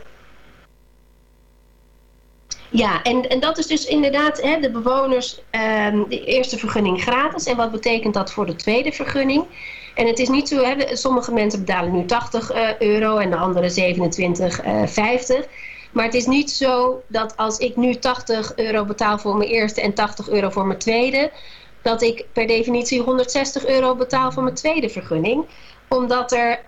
Ja, en, en dat is dus inderdaad hè, de bewoners ehm, de eerste vergunning gratis. En wat betekent dat voor de tweede vergunning? En het is niet zo, hè, sommige mensen betalen nu 80 uh, euro en de andere 27,50. Maar het is niet zo dat als ik nu 80 euro betaal voor mijn eerste en 80 euro voor mijn tweede, dat ik per definitie 160 euro betaal voor mijn tweede vergunning. Omdat, er,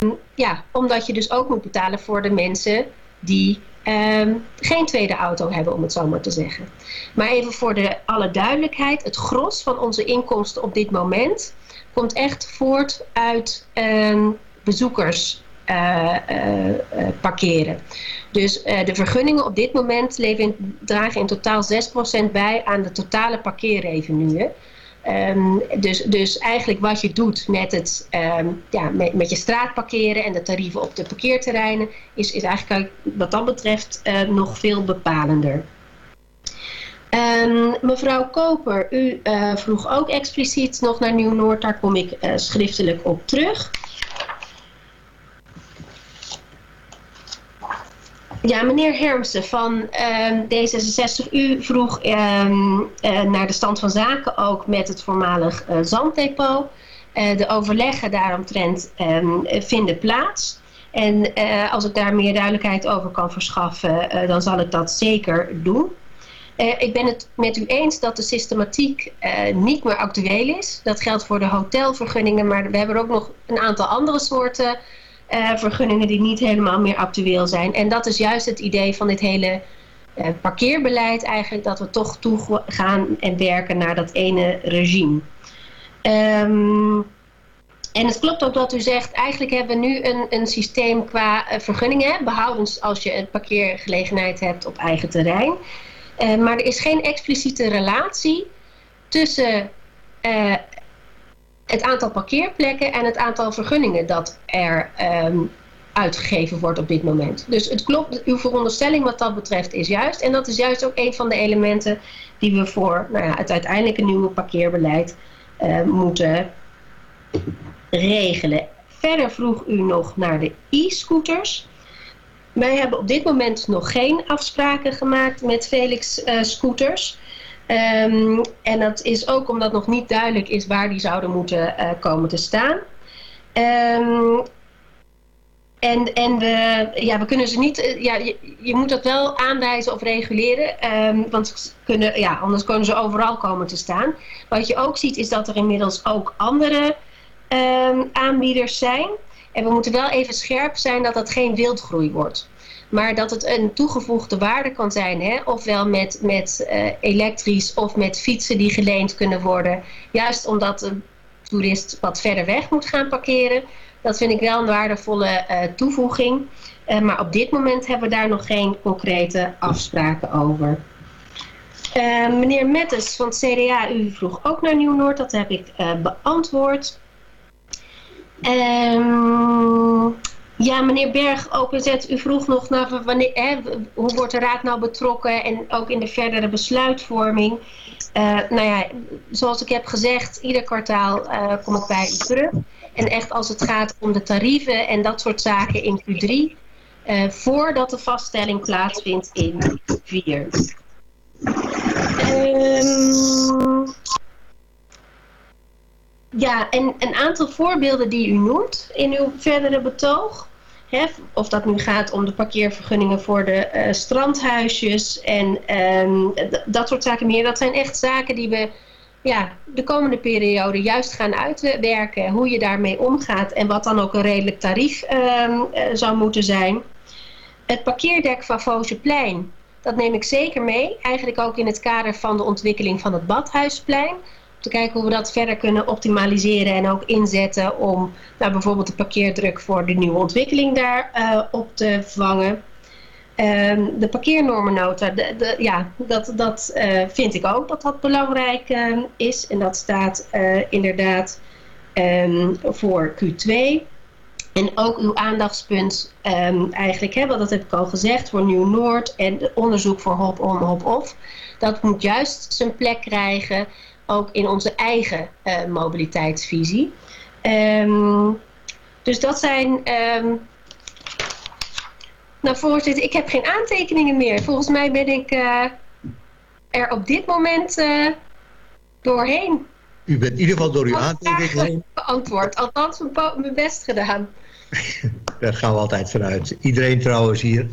um, ja, omdat je dus ook moet betalen voor de mensen die um, geen tweede auto hebben, om het zo maar te zeggen. Maar even voor de alle duidelijkheid, het gros van onze inkomsten op dit moment komt echt voort uit um, bezoekers parkeren. Dus de vergunningen op dit moment dragen in totaal 6% bij aan de totale parkeerrevenue. Um, dus, dus eigenlijk wat je doet met, het, um, ja, met, je straat parkeren en de tarieven op de parkeerterreinen is, is eigenlijk wat dat betreft nog veel bepalender. Um, mevrouw Koper, u vroeg ook expliciet nog naar Nieuw-Noord. Daar kom ik schriftelijk op terug. Ja, meneer Hermsen van um, D66, u vroeg um, uh, naar de stand van zaken ook met het voormalig zanddepot. de overleggen daaromtrent vinden plaats. En als ik daar meer duidelijkheid over kan verschaffen, dan zal ik dat zeker doen. Ik ben het met u eens dat de systematiek niet meer actueel is. Dat geldt voor de hotelvergunningen, maar we hebben ook nog een aantal andere soorten uh, vergunningen die niet helemaal meer actueel zijn. En dat is juist het idee van dit hele parkeerbeleid eigenlijk, dat we toch toe gaan en werken naar dat ene regime. Um, en het klopt ook wat u zegt, eigenlijk hebben we nu een, een systeem qua vergunningen, behoudens als je een parkeergelegenheid hebt op eigen terrein. Maar er is geen expliciete relatie tussen het aantal parkeerplekken en het aantal vergunningen dat er um, uitgegeven wordt op dit moment. Dus het klopt, uw veronderstelling wat dat betreft is juist. En dat is juist ook een van de elementen die we voor nou ja, het uiteindelijke nieuwe parkeerbeleid uh, moeten regelen. Verder vroeg u nog naar de e-scooters. Wij hebben op dit moment nog geen afspraken gemaakt met Felix uh, Scooters. Um, en dat is ook omdat nog niet duidelijk is waar die zouden moeten uh, komen te staan. Um, en, en ja, we kunnen ze niet, ja, je, je moet dat wel aanwijzen of reguleren, um, want kunnen, ja, anders kunnen ze overal komen te staan. Wat je ook ziet is dat er inmiddels ook andere aanbieders zijn. En we moeten wel even scherp zijn dat dat geen wildgroei wordt. Maar dat het een toegevoegde waarde kan zijn. Hè? Ofwel met, met uh, elektrisch of met fietsen die geleend kunnen worden. Juist omdat een toerist wat verder weg moet gaan parkeren. Dat vind ik wel een waardevolle uh, toevoeging. Uh, maar op dit moment hebben we daar nog geen concrete afspraken over. Meneer Mettes van het CDA, u vroeg ook naar Nieuw-Noord. Dat heb ik beantwoord. Ja, meneer Berg, OPZ, u vroeg nog naar wanneer, hè, hoe wordt de raad nou betrokken en ook in de verdere besluitvorming. Uh, nou ja, zoals ik heb gezegd, ieder kwartaal uh, kom ik bij u terug. En echt als het gaat om de tarieven en dat soort zaken in Q3, uh, voordat de vaststelling plaatsvindt in Q4. Um, ja, en een aantal voorbeelden die u noemt in uw verdere betoog. Hè, of dat nu gaat om de parkeervergunningen voor de uh, strandhuisjes en um, dat soort zaken meer. Dat zijn echt zaken die we ja, de komende periode juist gaan uitwerken. Hoe je daarmee omgaat en wat dan ook een redelijk tarief um, uh, zou moeten zijn. Het parkeerdek van Vosjeplein, dat neem ik zeker mee. Eigenlijk ook in het kader van de ontwikkeling van het Badhuisplein te kijken hoe we dat verder kunnen optimaliseren en ook inzetten om nou, bijvoorbeeld de parkeerdruk voor de nieuwe ontwikkeling daar uh, op te vangen. Um, de parkeernormennota, de, ja, dat, dat uh, vind ik ook dat dat belangrijk uh, is. En dat staat inderdaad um, voor Q2. En ook uw aandachtspunt um, eigenlijk, hè, want dat heb ik al gezegd, voor Nieuw-Noord en onderzoek voor hop-on, hop-off. Dat moet juist zijn plek krijgen ook in onze eigen uh, mobiliteitsvisie. Um, dus dat zijn um, Nou, voorzitter, ik heb geen aantekeningen meer. Volgens mij ben ik eh, er op dit moment eh, doorheen. U bent in ieder geval door uw aantekeningen. Beantwoord. Althans, mijn best gedaan. Daar gaan we altijd vanuit. Iedereen trouwens hier.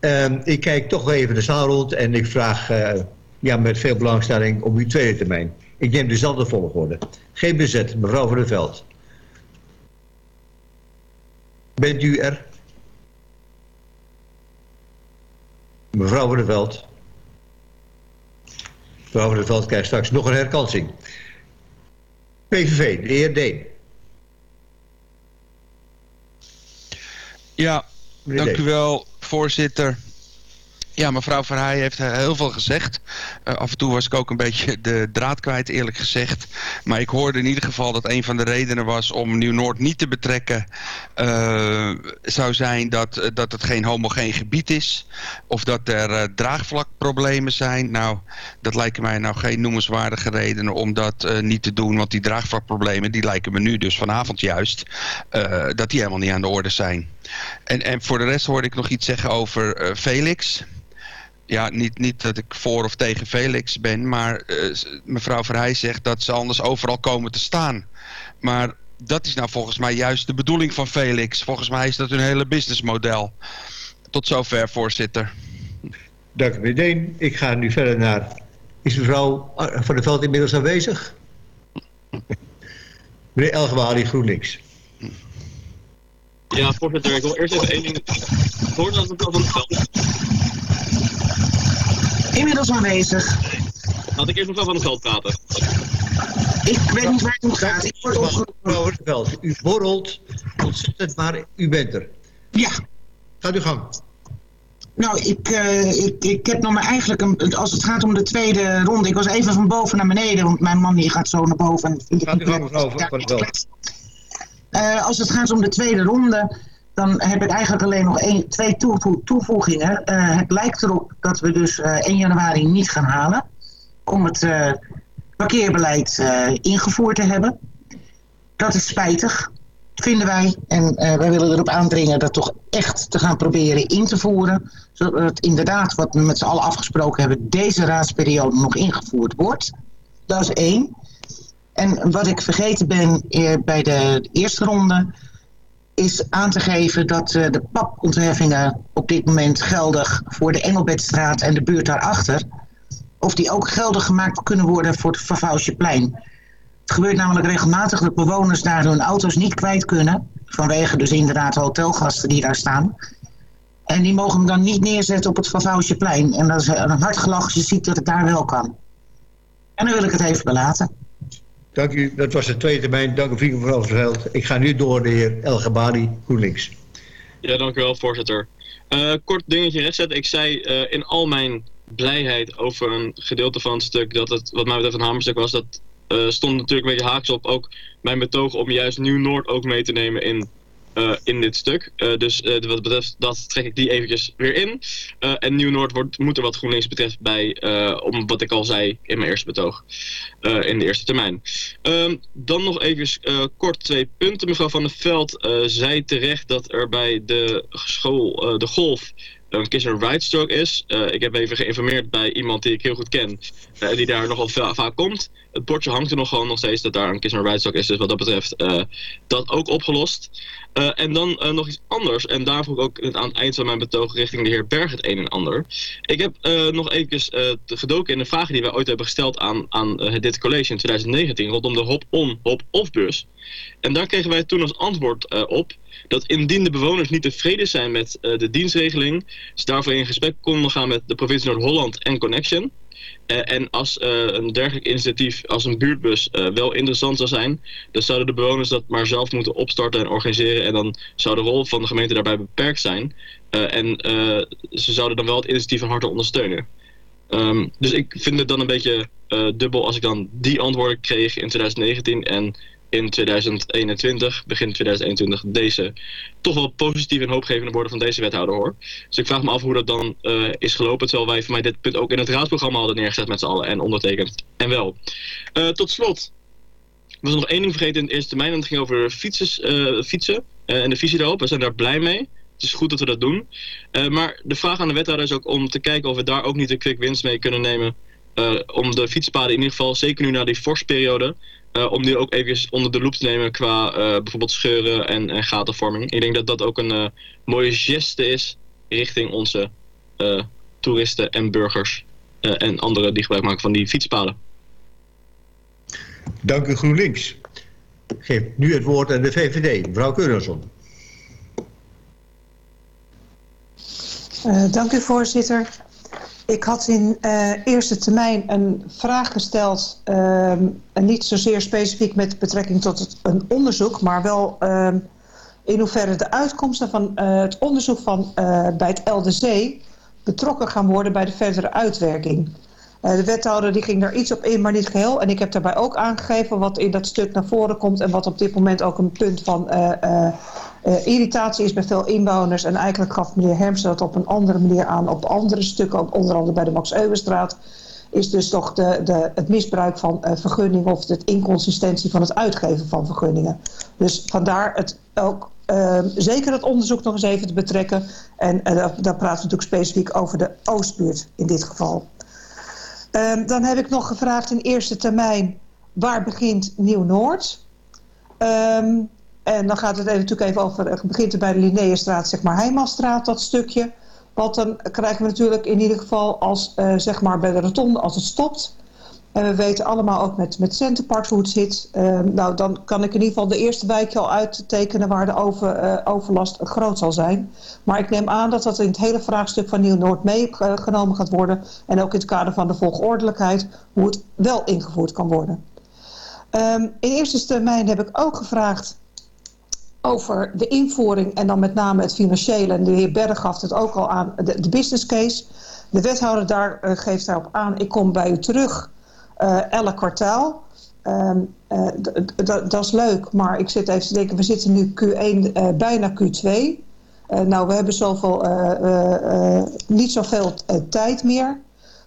Ehm, ik kijk toch even de zaal rond en ik vraag eh, ja, met veel belangstelling om uw tweede termijn. Ik neem dezelfde volgorde. Geen bezet, mevrouw van der Veld. Bent u er? Mevrouw van der Veld. Mevrouw van der Veld krijgt straks nog een herkansing. PVV, de heer Deen. Ja, Meneer dank Deen. u wel, voorzitter. Ja, mevrouw Verheij heeft eh, heel veel gezegd. Eh, af en toe was ik ook een beetje de draad kwijt, eerlijk gezegd. Maar ik hoorde in ieder geval dat een van de redenen was om Nieuw-Noord niet te betrekken... eh, zou zijn dat, dat het geen homogeen gebied is. Of dat er draagvlakproblemen zijn. Nou, dat lijken mij nou geen noemenswaardige redenen om dat niet te doen. Want die draagvlakproblemen, die lijken me nu dus vanavond juist... dat die helemaal niet aan de orde zijn. En, en voor de rest hoorde ik nog iets zeggen over Felix. Ja, niet, niet dat ik voor of tegen Felix ben, maar eh, mevrouw Verheij zegt dat ze anders overal komen te staan. Maar dat is nou volgens mij juist de bedoeling van Felix. Volgens mij is dat hun hele businessmodel. Tot zover, voorzitter. Dank u, meneer Deen. Ik ga nu verder naar... Is mevrouw van der Veld inmiddels aanwezig? meneer Elgebali, GroenLinks. Ja, voorzitter, ik wil eerst even één ding. Voordat het over het veld. Inmiddels aanwezig. Laat ik eerst mevrouw van het veld praten. Ik weet niet waar het om gaat. Ik word opgeroepen. U borrelt ontzettend, maar u bent er. Ja, Gaat uw gang. nou, ik, eh, ik, ik heb nog maar eigenlijk, een, als het gaat om de tweede ronde, ik was even van boven naar beneden, want mijn man die gaat zo naar boven. Gaat u gang, mevrouw van Veld. Eh, als het gaat om de tweede ronde, dan heb ik eigenlijk alleen nog twee toevo- toevoegingen. Eh, het lijkt erop dat we dus eh 1 januari niet gaan halen om het eh, parkeerbeleid eh, ingevoerd te hebben. Dat is spijtig, vinden wij. En eh, wij willen erop aandringen dat toch echt te gaan proberen in te voeren. Zodat inderdaad, wat we met z'n allen afgesproken hebben, deze raadsperiode nog ingevoerd wordt. Dat is één. En wat ik vergeten ben eh, bij de eerste ronde, is aan te geven dat eh, de papontheffingen op dit moment geldig voor de Engelbedstraat en de buurt daarachter, of die ook geldig gemaakt kunnen worden voor het Vervausjeplein. Het gebeurt namelijk regelmatig dat bewoners daar hun auto's niet kwijt kunnen, vanwege dus inderdaad hotelgasten die daar staan. En die mogen hem dan niet neerzetten op het Vervausjeplein. En dat is een hard gelach je ziet dat het daar wel kan. En dan wil ik het even belaten. Dank u. Dat was de tweede termijn. Dank u, vrienden mevrouw van der Veld. Ik ga nu door de heer Elgebali, GroenLinks. Ja, dank u wel, voorzitter. Eh, kort dingetje rechtzetten. Ik zei eh, in al mijn blijheid over een gedeelte van het stuk dat het, wat mij betreft, een hamerstuk was. Dat eh, stond natuurlijk een beetje haaks op ook mijn betoog om juist Nieuw-Noord ook mee te nemen in, eh, in dit stuk. Eh, dus eh, wat betreft dat trek ik die eventjes weer in. En Nieuw-Noord moet er wat GroenLinks betreft bij, om wat ik al zei in mijn eerste betoog. in de eerste termijn. Ehm, dan nog even kort twee punten. Mevrouw Van der Veld zei terecht dat er bij de school De Golf een kiss and ride stroke is. Eh, ik heb even geïnformeerd bij iemand die ik heel goed ken eh, en die daar nogal va- vaak komt. Het bordje hangt er nog gewoon nog steeds dat daar een kiss and ride stroke is. Dus wat dat betreft eh, dat ook opgelost. Eh, en dan eh, nog iets anders. En daar vroeg ik ook aan het eind van mijn betoog richting de heer Berg het een en ander. Ik heb eh, nog even gedoken in de vragen die wij ooit hebben gesteld aan, aan eh, dit college in 2019 rondom de hop-on, hop-off bus. En daar kregen wij toen als antwoord eh, op dat indien de bewoners niet tevreden zijn met eh, de dienstregeling, ze daarvoor in gesprek konden gaan met de provincie Noord-Holland en Connection. Eh, en als eh, een dergelijk initiatief als een buurtbus wel interessant zou zijn, dan zouden de bewoners dat maar zelf moeten opstarten en organiseren. En dan zou de rol van de gemeente daarbij beperkt zijn. En ze zouden dan wel het initiatief van harte ondersteunen. Ehm, dus ik vind het dan een beetje dubbel als ik dan die antwoorden kreeg in 2019 en in 2021, begin 2021, deze toch wel positief en hoopgevende woorden van deze wethouder hoor. Dus ik vraag me af hoe dat dan eh, is gelopen, terwijl wij voor mij dit punt ook in het raadsprogramma hadden neergezet met z'n allen en ondertekend. En wel. Eh, tot slot, we was nog één ding vergeten in de eerste termijn en dat ging over fietsers, eh, fietsen en de visie daarop. We zijn daar blij mee. het is goed dat we dat doen. Maar de vraag aan de wethouder is ook om te kijken of we daar ook niet een quick wins mee kunnen nemen. om de fietspaden in ieder geval, zeker nu na die vorstperiode, eh, om die ook even onder de loep te nemen qua eh, bijvoorbeeld scheuren en, en gatenvorming. Ik denk dat dat ook een eh, mooie geste is richting onze eh, toeristen en burgers eh, en anderen die gebruik maken van die fietspaden. Dank u GroenLinks. Ik geef nu het woord aan de VVD. Mevrouw Keurensson. Uh, dank u voorzitter. Ik had in uh, eerste termijn een vraag gesteld, uh, en niet zozeer specifiek met betrekking tot het, een onderzoek, maar wel uh, in hoeverre de uitkomsten van uh, het onderzoek van, uh, bij het LDC betrokken gaan worden bij de verdere uitwerking. De wethouder die ging daar iets op in, maar niet geheel. En ik heb daarbij ook aangegeven wat in dat stuk naar voren komt en wat op dit moment ook een punt van uh, irritatie is bij veel inwoners. En eigenlijk gaf meneer Hermsen dat op een andere manier aan op andere stukken, onder andere bij de Max Euwenstraat. Is dus toch de, de, het misbruik van uh, vergunningen of de inconsistentie van het uitgeven van vergunningen. Dus vandaar het ook uh, zeker het onderzoek nog eens even te betrekken. En uh, daar praten we natuurlijk specifiek over de Oostbuurt in dit geval. Uh, dan heb ik nog gevraagd in eerste termijn waar begint Nieuw-Noord? Um, en dan gaat het natuurlijk even over, het begint er bij de Linnéestraat, zeg maar Heimastraat, dat stukje. Want dan krijgen we natuurlijk in ieder geval als, uh, zeg maar bij de rotonde, als het stopt. En we weten allemaal ook met, met Centerpark hoe het zit. Uh, nou, dan kan ik in ieder geval de eerste wijkje al uittekenen waar de over, uh, overlast groot zal zijn. Maar ik neem aan dat dat in het hele vraagstuk van Nieuw-Noord meegenomen gaat worden. En ook in het kader van de volgordelijkheid, hoe het wel ingevoerd kan worden. Um, in eerste termijn heb ik ook gevraagd over de invoering en dan met name het financiële. En de heer Berg gaf het ook al aan, de, business case. De wethouder daar uh, geeft daarop aan, ik kom bij u terug uh, elk kwartaal. Um, uh, dat is leuk, maar ik zit even te denken, we zitten nu Q1, bijna Q2. nou, we hebben zoveel, niet zoveel tijd meer.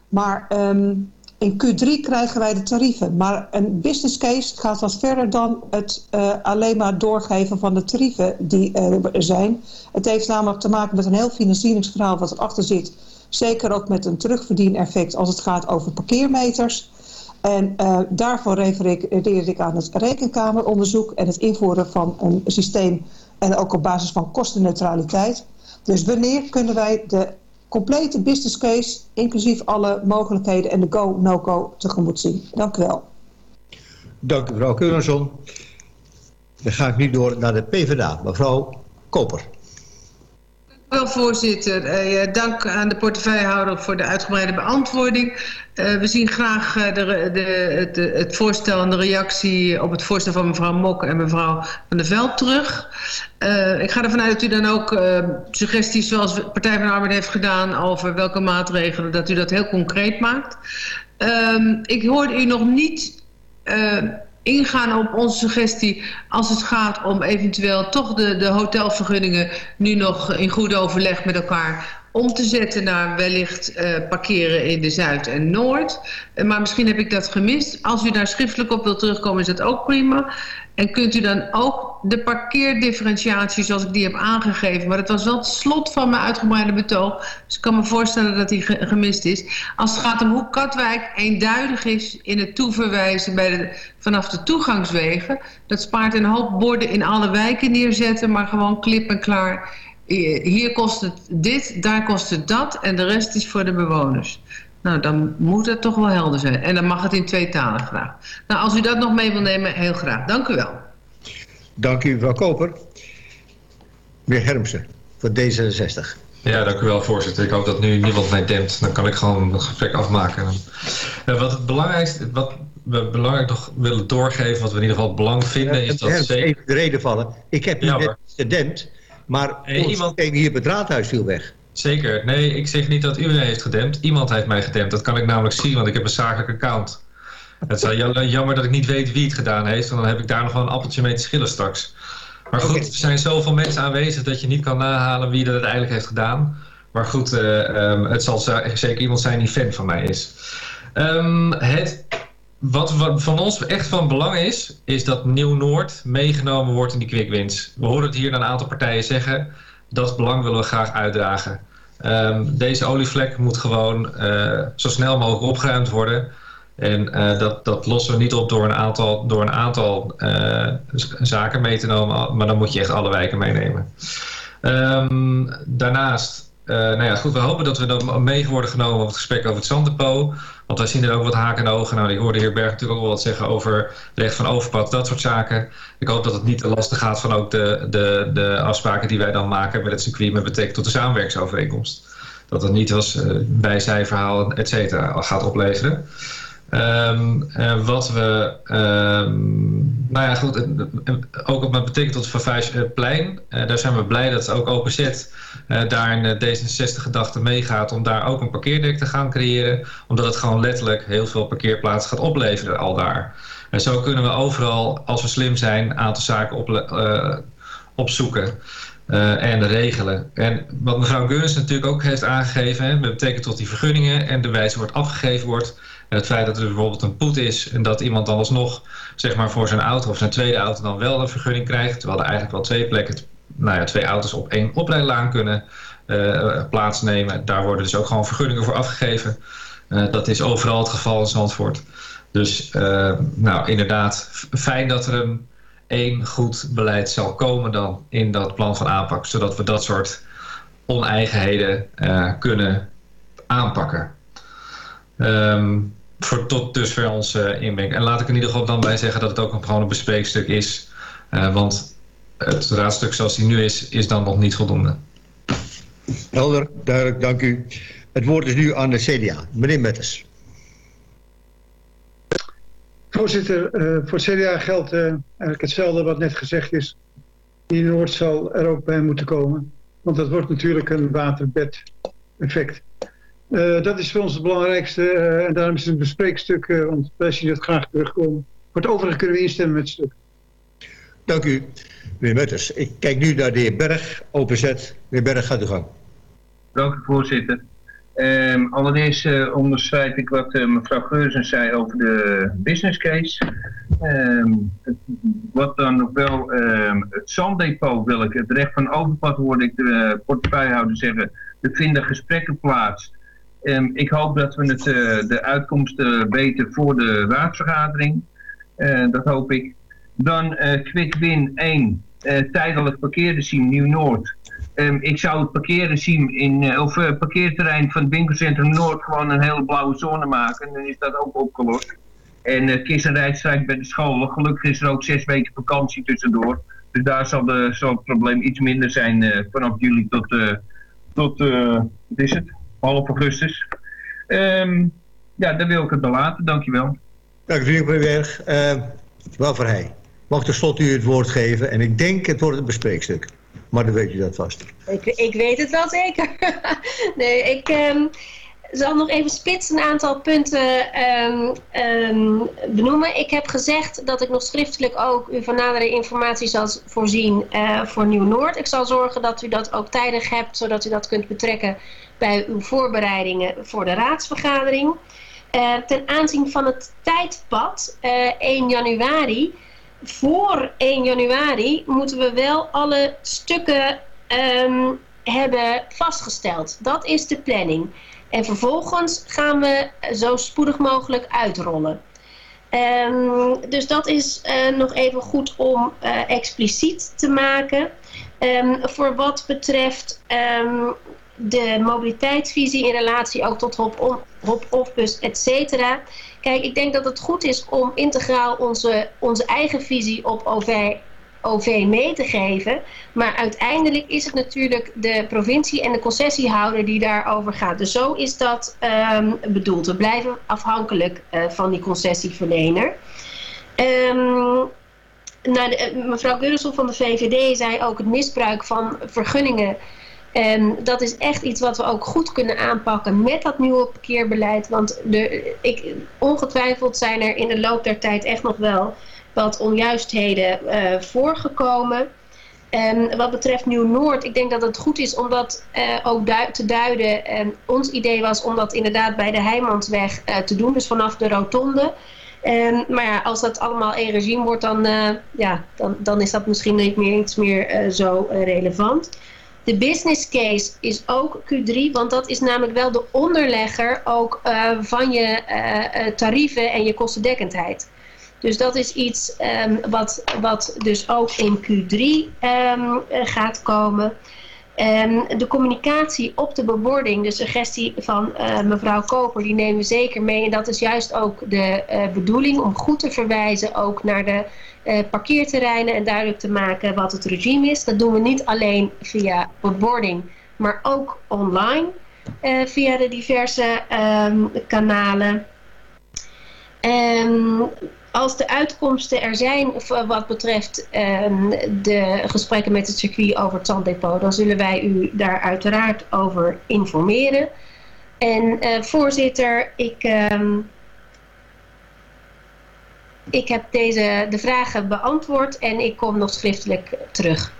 Maar um, in Q3 krijgen wij de tarieven. Maar een business case gaat wat verder dan het uh, alleen maar doorgeven van de tarieven die er zijn. Het heeft namelijk te maken met een heel financieringsverhaal wat erachter zit. Zeker ook met een terugverdieneffect als het gaat over parkeermeters. En uh, daarvoor refereer ik aan het rekenkameronderzoek en het invoeren van een systeem en ook op basis van kostenneutraliteit. Dus wanneer kunnen wij de complete business case, inclusief alle mogelijkheden en de go, no-go tegemoet zien. Dank u wel. Dank u mevrouw Keurenson. Dan ga ik nu door naar de PvdA. Mevrouw Koper. Wel, voorzitter. Uh, dank aan de portefeuillehouder voor de uitgebreide beantwoording. Uh, we zien graag uh, de, de, het, voorstel en de reactie op het voorstel van mevrouw Mok en mevrouw Van der Veld terug. ik ga ervan uit dat u dan ook suggesties zoals Partij van de Arbeid heeft gedaan over welke maatregelen, dat u dat heel concreet maakt. Ehm, ik hoorde u nog niet ingaan op onze suggestie als het gaat om eventueel toch de, de hotelvergunningen nu nog in goed overleg met elkaar om te zetten naar wellicht uh, parkeren in de Zuid en Noord. Uh, maar misschien heb ik dat gemist. Als u daar schriftelijk op wilt terugkomen is dat ook prima. En kunt u dan ook de parkeerdifferentiatie zoals ik die heb aangegeven... maar dat was wel het slot van mijn uitgebreide betoog... dus ik kan me voorstellen dat die gemist is. Als het gaat om hoe Katwijk eenduidig is in het toeverwijzen bij de, vanaf de toegangswegen... dat spaart een hoop borden in alle wijken neerzetten... maar gewoon klip en klaar. Hier kost het dit, daar kost het dat en de rest is voor de bewoners. Nou, dan moet het toch wel helder zijn. En dan mag het in twee talen graag. Nou, als u dat nog mee wil nemen, heel graag. Dank u wel. Dank u, mevrouw Koper. Meneer Hermsen, voor D66. Ja, dank u wel, voorzitter. Ik hoop dat nu niemand mij dempt. Dan kan ik gewoon het gesprek afmaken. Uh, wat het belangrijkste, wat we belangrijk nog willen doorgeven, wat we in ieder geval belang vinden, is dat... Hermsen, even de reden vallen. Ik heb u ja, net gedempt, maar hey, iemand... hier op het raadhuis viel weg. Zeker. Nee, ik zeg niet dat mij heeft gedempt. Iemand heeft mij gedempt. Dat kan ik namelijk zien, want ik heb een zakelijk account. Het is jammer dat ik niet weet wie het gedaan heeft, want dan heb ik daar nog wel een appeltje mee te schillen straks. Maar goed, er zijn zoveel mensen aanwezig dat je niet kan nahalen wie dat uiteindelijk heeft gedaan. Maar goed, uh, um, het zal zeker iemand zijn die fan van mij is. Um, het, wat, wat van ons echt van belang is, is dat Nieuw-Noord meegenomen wordt in die quick wins. We horen het hier een aantal partijen zeggen. Dat belang willen we graag uitdragen. Ehm, deze olievlek moet gewoon zo snel mogelijk opgeruimd worden. En dat, dat lossen we niet op door een aantal, door een aantal zaken mee te nemen, maar dan moet je echt alle wijken meenemen. Um, daarnaast, nou ja, goed, we hopen dat we dan mee worden genomen op het gesprek over het zanddepot. Want wij zien er ook wat haken en ogen. Nou, die hoorde heer Berg natuurlijk ook wel wat zeggen over recht van overpad, dat soort zaken. Ik hoop dat het niet te lastig gaat van ook de, de, de afspraken die wij dan maken met het circuit met betrekking tot de samenwerkingsovereenkomst. Dat het niet als uh, bijcijverhaal, et cetera, gaat opleveren. Um, wat we, um, nou ja goed, ook op het betekent tot Favage-plein. Uh, daar zijn we blij dat ook OpenZ uh, daar in D66-gedachte meegaat om daar ook een parkeerdek te gaan creëren. Omdat het gewoon letterlijk heel veel parkeerplaatsen gaat opleveren al daar. En zo kunnen we overal, als we slim zijn, een aantal zaken op, opzoeken. En regelen. En wat mevrouw Geuns natuurlijk ook heeft aangegeven, hè, betrekking tot die vergunningen en de wijze waarop afgegeven wordt, het feit dat er bijvoorbeeld een poet is en dat iemand dan alsnog zeg maar, voor zijn auto of zijn tweede auto dan wel een vergunning krijgt. Terwijl er eigenlijk wel twee plekken, nou ja, twee auto's op één oprijlaan kunnen uh, plaatsnemen. Daar worden dus ook gewoon vergunningen voor afgegeven. Uh, dat is overal het geval in Zandvoort. Dus uh, nou inderdaad, fijn dat er een één goed beleid zal komen dan in dat plan van aanpak. Zodat we dat soort oneigenheden kunnen aanpakken. Um, voor tot dusver onze uh, inbreng. En laat ik in ieder geval dan bij zeggen dat het ook een, gewoon een bespreekstuk is. Uh, want het raadstuk zoals die nu is, is dan nog niet voldoende. Helder, duidelijk, dank u. Het woord is nu aan de CDA. Meneer Metters. Voorzitter, uh, voor CDA geldt uh, eigenlijk hetzelfde wat net gezegd is. Die Noord zal er ook bij moeten komen. Want dat wordt natuurlijk een waterbed effect. Uh, dat is voor ons het belangrijkste. Uh, en daarom is het een bespreekstuk, uh, want wij zien het graag terugkomen. Voor het overige kunnen we instemmen met het stuk. Dank u, meneer Metters. Ik kijk nu naar de heer Berg, openzet. Meneer Berg, gaat u gang. Dank u, voorzitter. Um, allereerst uh, onderschrijf ik wat uh, mevrouw Geurzen zei over de business case. Um, het, wat dan nog wel, um, het zanddepot wil ik, het recht van overpad hoorde ik de portefeuillehouder zeggen, er vinden gesprekken plaats. Um, ik hoop dat we het, uh, de uitkomsten weten voor de raadsvergadering. Uh, dat hoop ik. Dan uh, Quick Win 1, tijdelijk parkeerregime Nieuw-Noord. Um, ik zou het parkeerregime in, of parkeerterrein van het winkelcentrum Noord gewoon een hele blauwe zone maken. En dan is dat ook opgelost. En uh, kies- en rijdstrijd bij de scholen. Gelukkig is er ook zes weken vakantie tussendoor. Dus daar zal, de, zal het probleem iets minder zijn vanaf juli tot, tot wat is het? Half augustus. Um, ja, dan wil ik het belaten. Dankjewel. Dank u, meneer Berg. Uh, wel voor hij. Mag tenslotte u het woord geven. En ik denk het wordt een bespreekstuk. Maar dan weet u dat vast. Ik, ik weet het wel zeker. nee, ik um, zal nog even spits een aantal punten um, um, benoemen. Ik heb gezegd dat ik nog schriftelijk ook u van nadere informatie zal voorzien uh, voor Nieuw-Noord. Ik zal zorgen dat u dat ook tijdig hebt, zodat u dat kunt betrekken bij uw voorbereidingen voor de raadsvergadering. Uh, ten aanzien van het tijdpad, uh, 1 januari. Voor 1 januari moeten we wel alle stukken um, hebben vastgesteld. Dat is de planning. En vervolgens gaan we zo spoedig mogelijk uitrollen. Um, dus dat is uh, nog even goed om uh, expliciet te maken. Um, voor wat betreft um, de mobiliteitsvisie in relatie ook tot hop, hop off-bus, et cetera. Kijk, ik denk dat het goed is om integraal onze, onze eigen visie op OV, OV mee te geven. Maar uiteindelijk is het natuurlijk de provincie en de concessiehouder die daarover gaat. Dus zo is dat um, bedoeld. We blijven afhankelijk uh, van die concessieverlener. Um, nou, de, mevrouw Gurrelsel van de VVD zei ook het misbruik van vergunningen en dat is echt iets wat we ook goed kunnen aanpakken met dat nieuwe parkeerbeleid. Want de, ik, ongetwijfeld zijn er in de loop der tijd echt nog wel wat onjuistheden uh, voorgekomen. En wat betreft Nieuw-Noord, ik denk dat het goed is om dat uh, ook te duiden. En ons idee was om dat inderdaad bij de Heimansweg uh, te doen, dus vanaf de rotonde. Maar ja, als dat allemaal één regime wordt, dan, ja, dan, dan is dat misschien niet meer iets meer zo relevant. De business case is ook Q3, want dat is namelijk wel de onderlegger ook van je tarieven en je kostendekkendheid. Dus dat is iets um, wat, wat dus ook in Q3 um, ehm, gaat komen. Um, de communicatie op de bebording, de suggestie van uh, mevrouw Koper, die nemen we zeker mee. En dat is juist ook de uh, bedoeling om goed te verwijzen ook naar de uh, parkeerterreinen en duidelijk te maken wat het regime is. Dat doen we niet alleen via bebording, maar ook online via de diverse kanalen. Um, als de uitkomsten er zijn wat betreft um, de gesprekken met het circuit over het zanddepot, dan zullen wij u daar uiteraard over informeren. En uh, voorzitter, ik, um, ik heb deze, de vragen beantwoord en ik kom nog schriftelijk terug.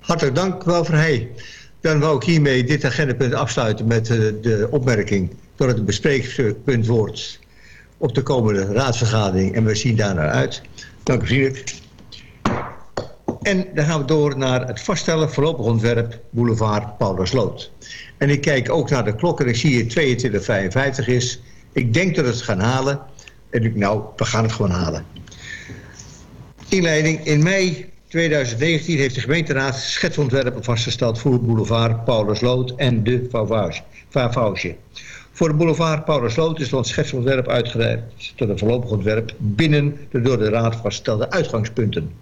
Hartelijk dank, mevrouw Verheij. Dan wou ik hiermee dit agendapunt afsluiten met uh, de opmerking dat het bespreekpunt wordt op de komende raadsvergadering. En we zien daar naar uit. Dank u vriendelijk. En dan gaan we door naar het vaststellen voorlopig ontwerp Boulevard Paulusloot. En ik kijk ook naar de klok en ik zie hier 22.55 is. Ik denk dat we het gaan halen. En ik, nou, we gaan het gewoon halen. Inleiding. In mei 2019 heeft de gemeenteraad schetsontwerpen vastgesteld voor Boulevard Paulusloot en de Favage. Voor de boulevard Paulusloot is het schetsontwerp uitgereikt tot een voorlopig ontwerp binnen de door de Raad vastgestelde uitgangspunten.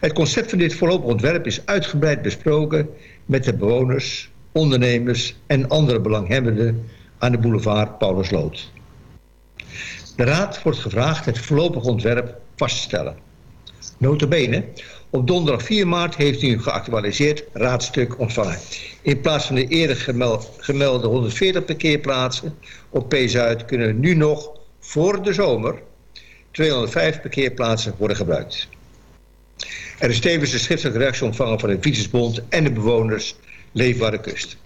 Het concept van dit voorlopig ontwerp is uitgebreid besproken met de bewoners, ondernemers en andere belanghebbenden aan de boulevard Paulusloot. De Raad wordt gevraagd het voorlopig ontwerp vast te stellen. Notabene, op donderdag 4 maart heeft u een geactualiseerd raadstuk ontvangen. In plaats van de eerder gemelde 140 parkeerplaatsen op P-Zuid kunnen nu nog voor de zomer 205 parkeerplaatsen worden gebruikt. Er is tevens een schriftelijke reactie ontvangen van de Fietsersbond en de bewoners Leefbare Kust.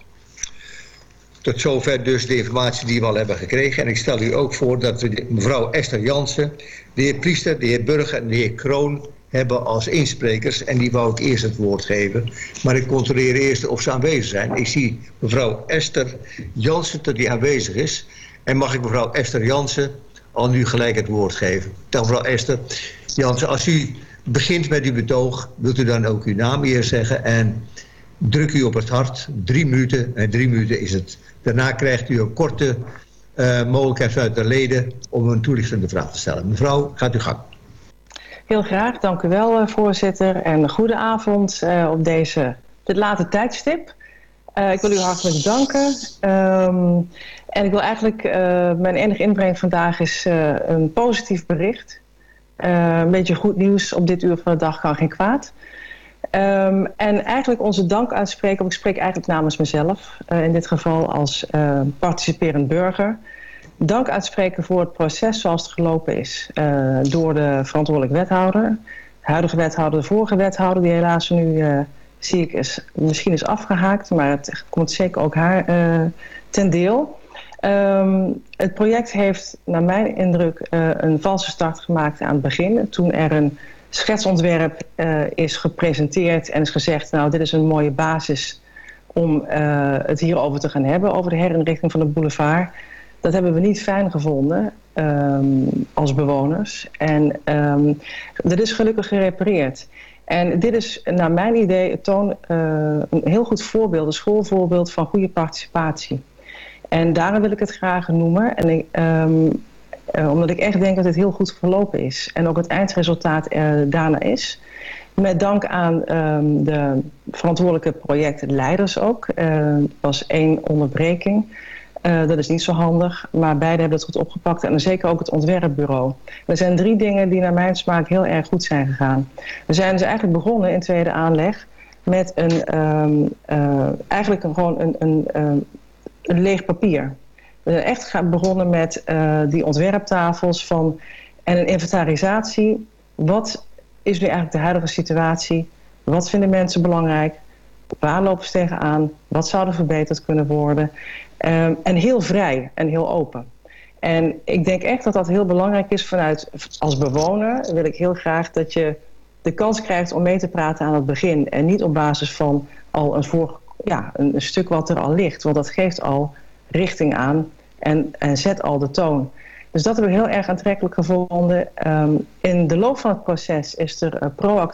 Tot zover dus de informatie die we al hebben gekregen. En ik stel u ook voor dat we mevrouw Esther Jansen, de heer Priester, de heer Burger en de heer Kroon hebben als insprekers. En die wou ik eerst het woord geven. Maar ik controleer eerst of ze aanwezig zijn. Ik zie mevrouw Esther Jansen die aanwezig is. En mag ik mevrouw Esther Jansen al nu gelijk het woord geven. Mevrouw Esther Jansen, als u begint met uw betoog... wilt u dan ook uw naam eerst zeggen... en druk u op het hart. Drie minuten. En drie minuten is het. Daarna krijgt u een korte uh, mogelijkheid uit de leden... om een toelichtende vraag te stellen. Mevrouw, gaat u gang. Heel graag, dank u wel eh, voorzitter. En goede avond uh, op deze, dit late tijdstip. Uh, ik wil u hartelijk danken. Um, en ik wil eigenlijk, mijn enige inbreng vandaag is een positief bericht. een beetje goed nieuws op dit uur van de dag kan geen kwaad. Um, en eigenlijk onze dank uitspreken, of ik spreek eigenlijk namens mezelf. in dit geval als participerend burger dank uitspreken voor het proces zoals het gelopen is uh, door de verantwoordelijk wethouder. De huidige wethouder, de vorige wethouder, die helaas nu, uh, zie ik, is, misschien is afgehaakt. Maar het komt zeker ook haar uh, ten deel. Um, het project heeft naar mijn indruk een valse start gemaakt aan het begin. Toen er een schetsontwerp is gepresenteerd en is gezegd... nou, dit is een mooie basis om het hierover te gaan hebben... over de herinrichting van de boulevard... Dat hebben we niet fijn gevonden um, als bewoners. En um, dat is gelukkig gerepareerd. En dit is naar mijn idee toon, uh, een heel goed voorbeeld, een schoolvoorbeeld van goede participatie. En daarom wil ik het graag noemen. En um, uh, omdat ik echt denk dat het heel goed verlopen is. En ook het eindresultaat uh, daarna is. Met dank aan de verantwoordelijke projectleiders ook. Er was één onderbreking. Uh, dat is niet zo handig, maar beide hebben het goed opgepakt. En zeker ook het ontwerpbureau. Er zijn drie dingen die naar mijn smaak heel erg goed zijn gegaan. We zijn dus eigenlijk begonnen in tweede aanleg met een, um, uh, eigenlijk een, gewoon een, een, um, een leeg papier. We zijn echt begonnen met die ontwerptafels van, en een inventarisatie. Wat is nu eigenlijk de huidige situatie? Wat vinden mensen belangrijk? Waar lopen ze tegenaan? Wat zou er verbeterd kunnen worden? Um, en heel vrij en heel open. En ik denk echt dat dat heel belangrijk is vanuit, als bewoner wil ik heel graag dat je de kans krijgt om mee te praten aan het begin. En niet op basis van al een, voor, ja, een, stuk wat er al ligt. Want dat geeft al richting aan en, en zet al de toon. Dus dat hebben we heel erg aantrekkelijk gevonden. Um, in de loop van het proces is er uh, proactief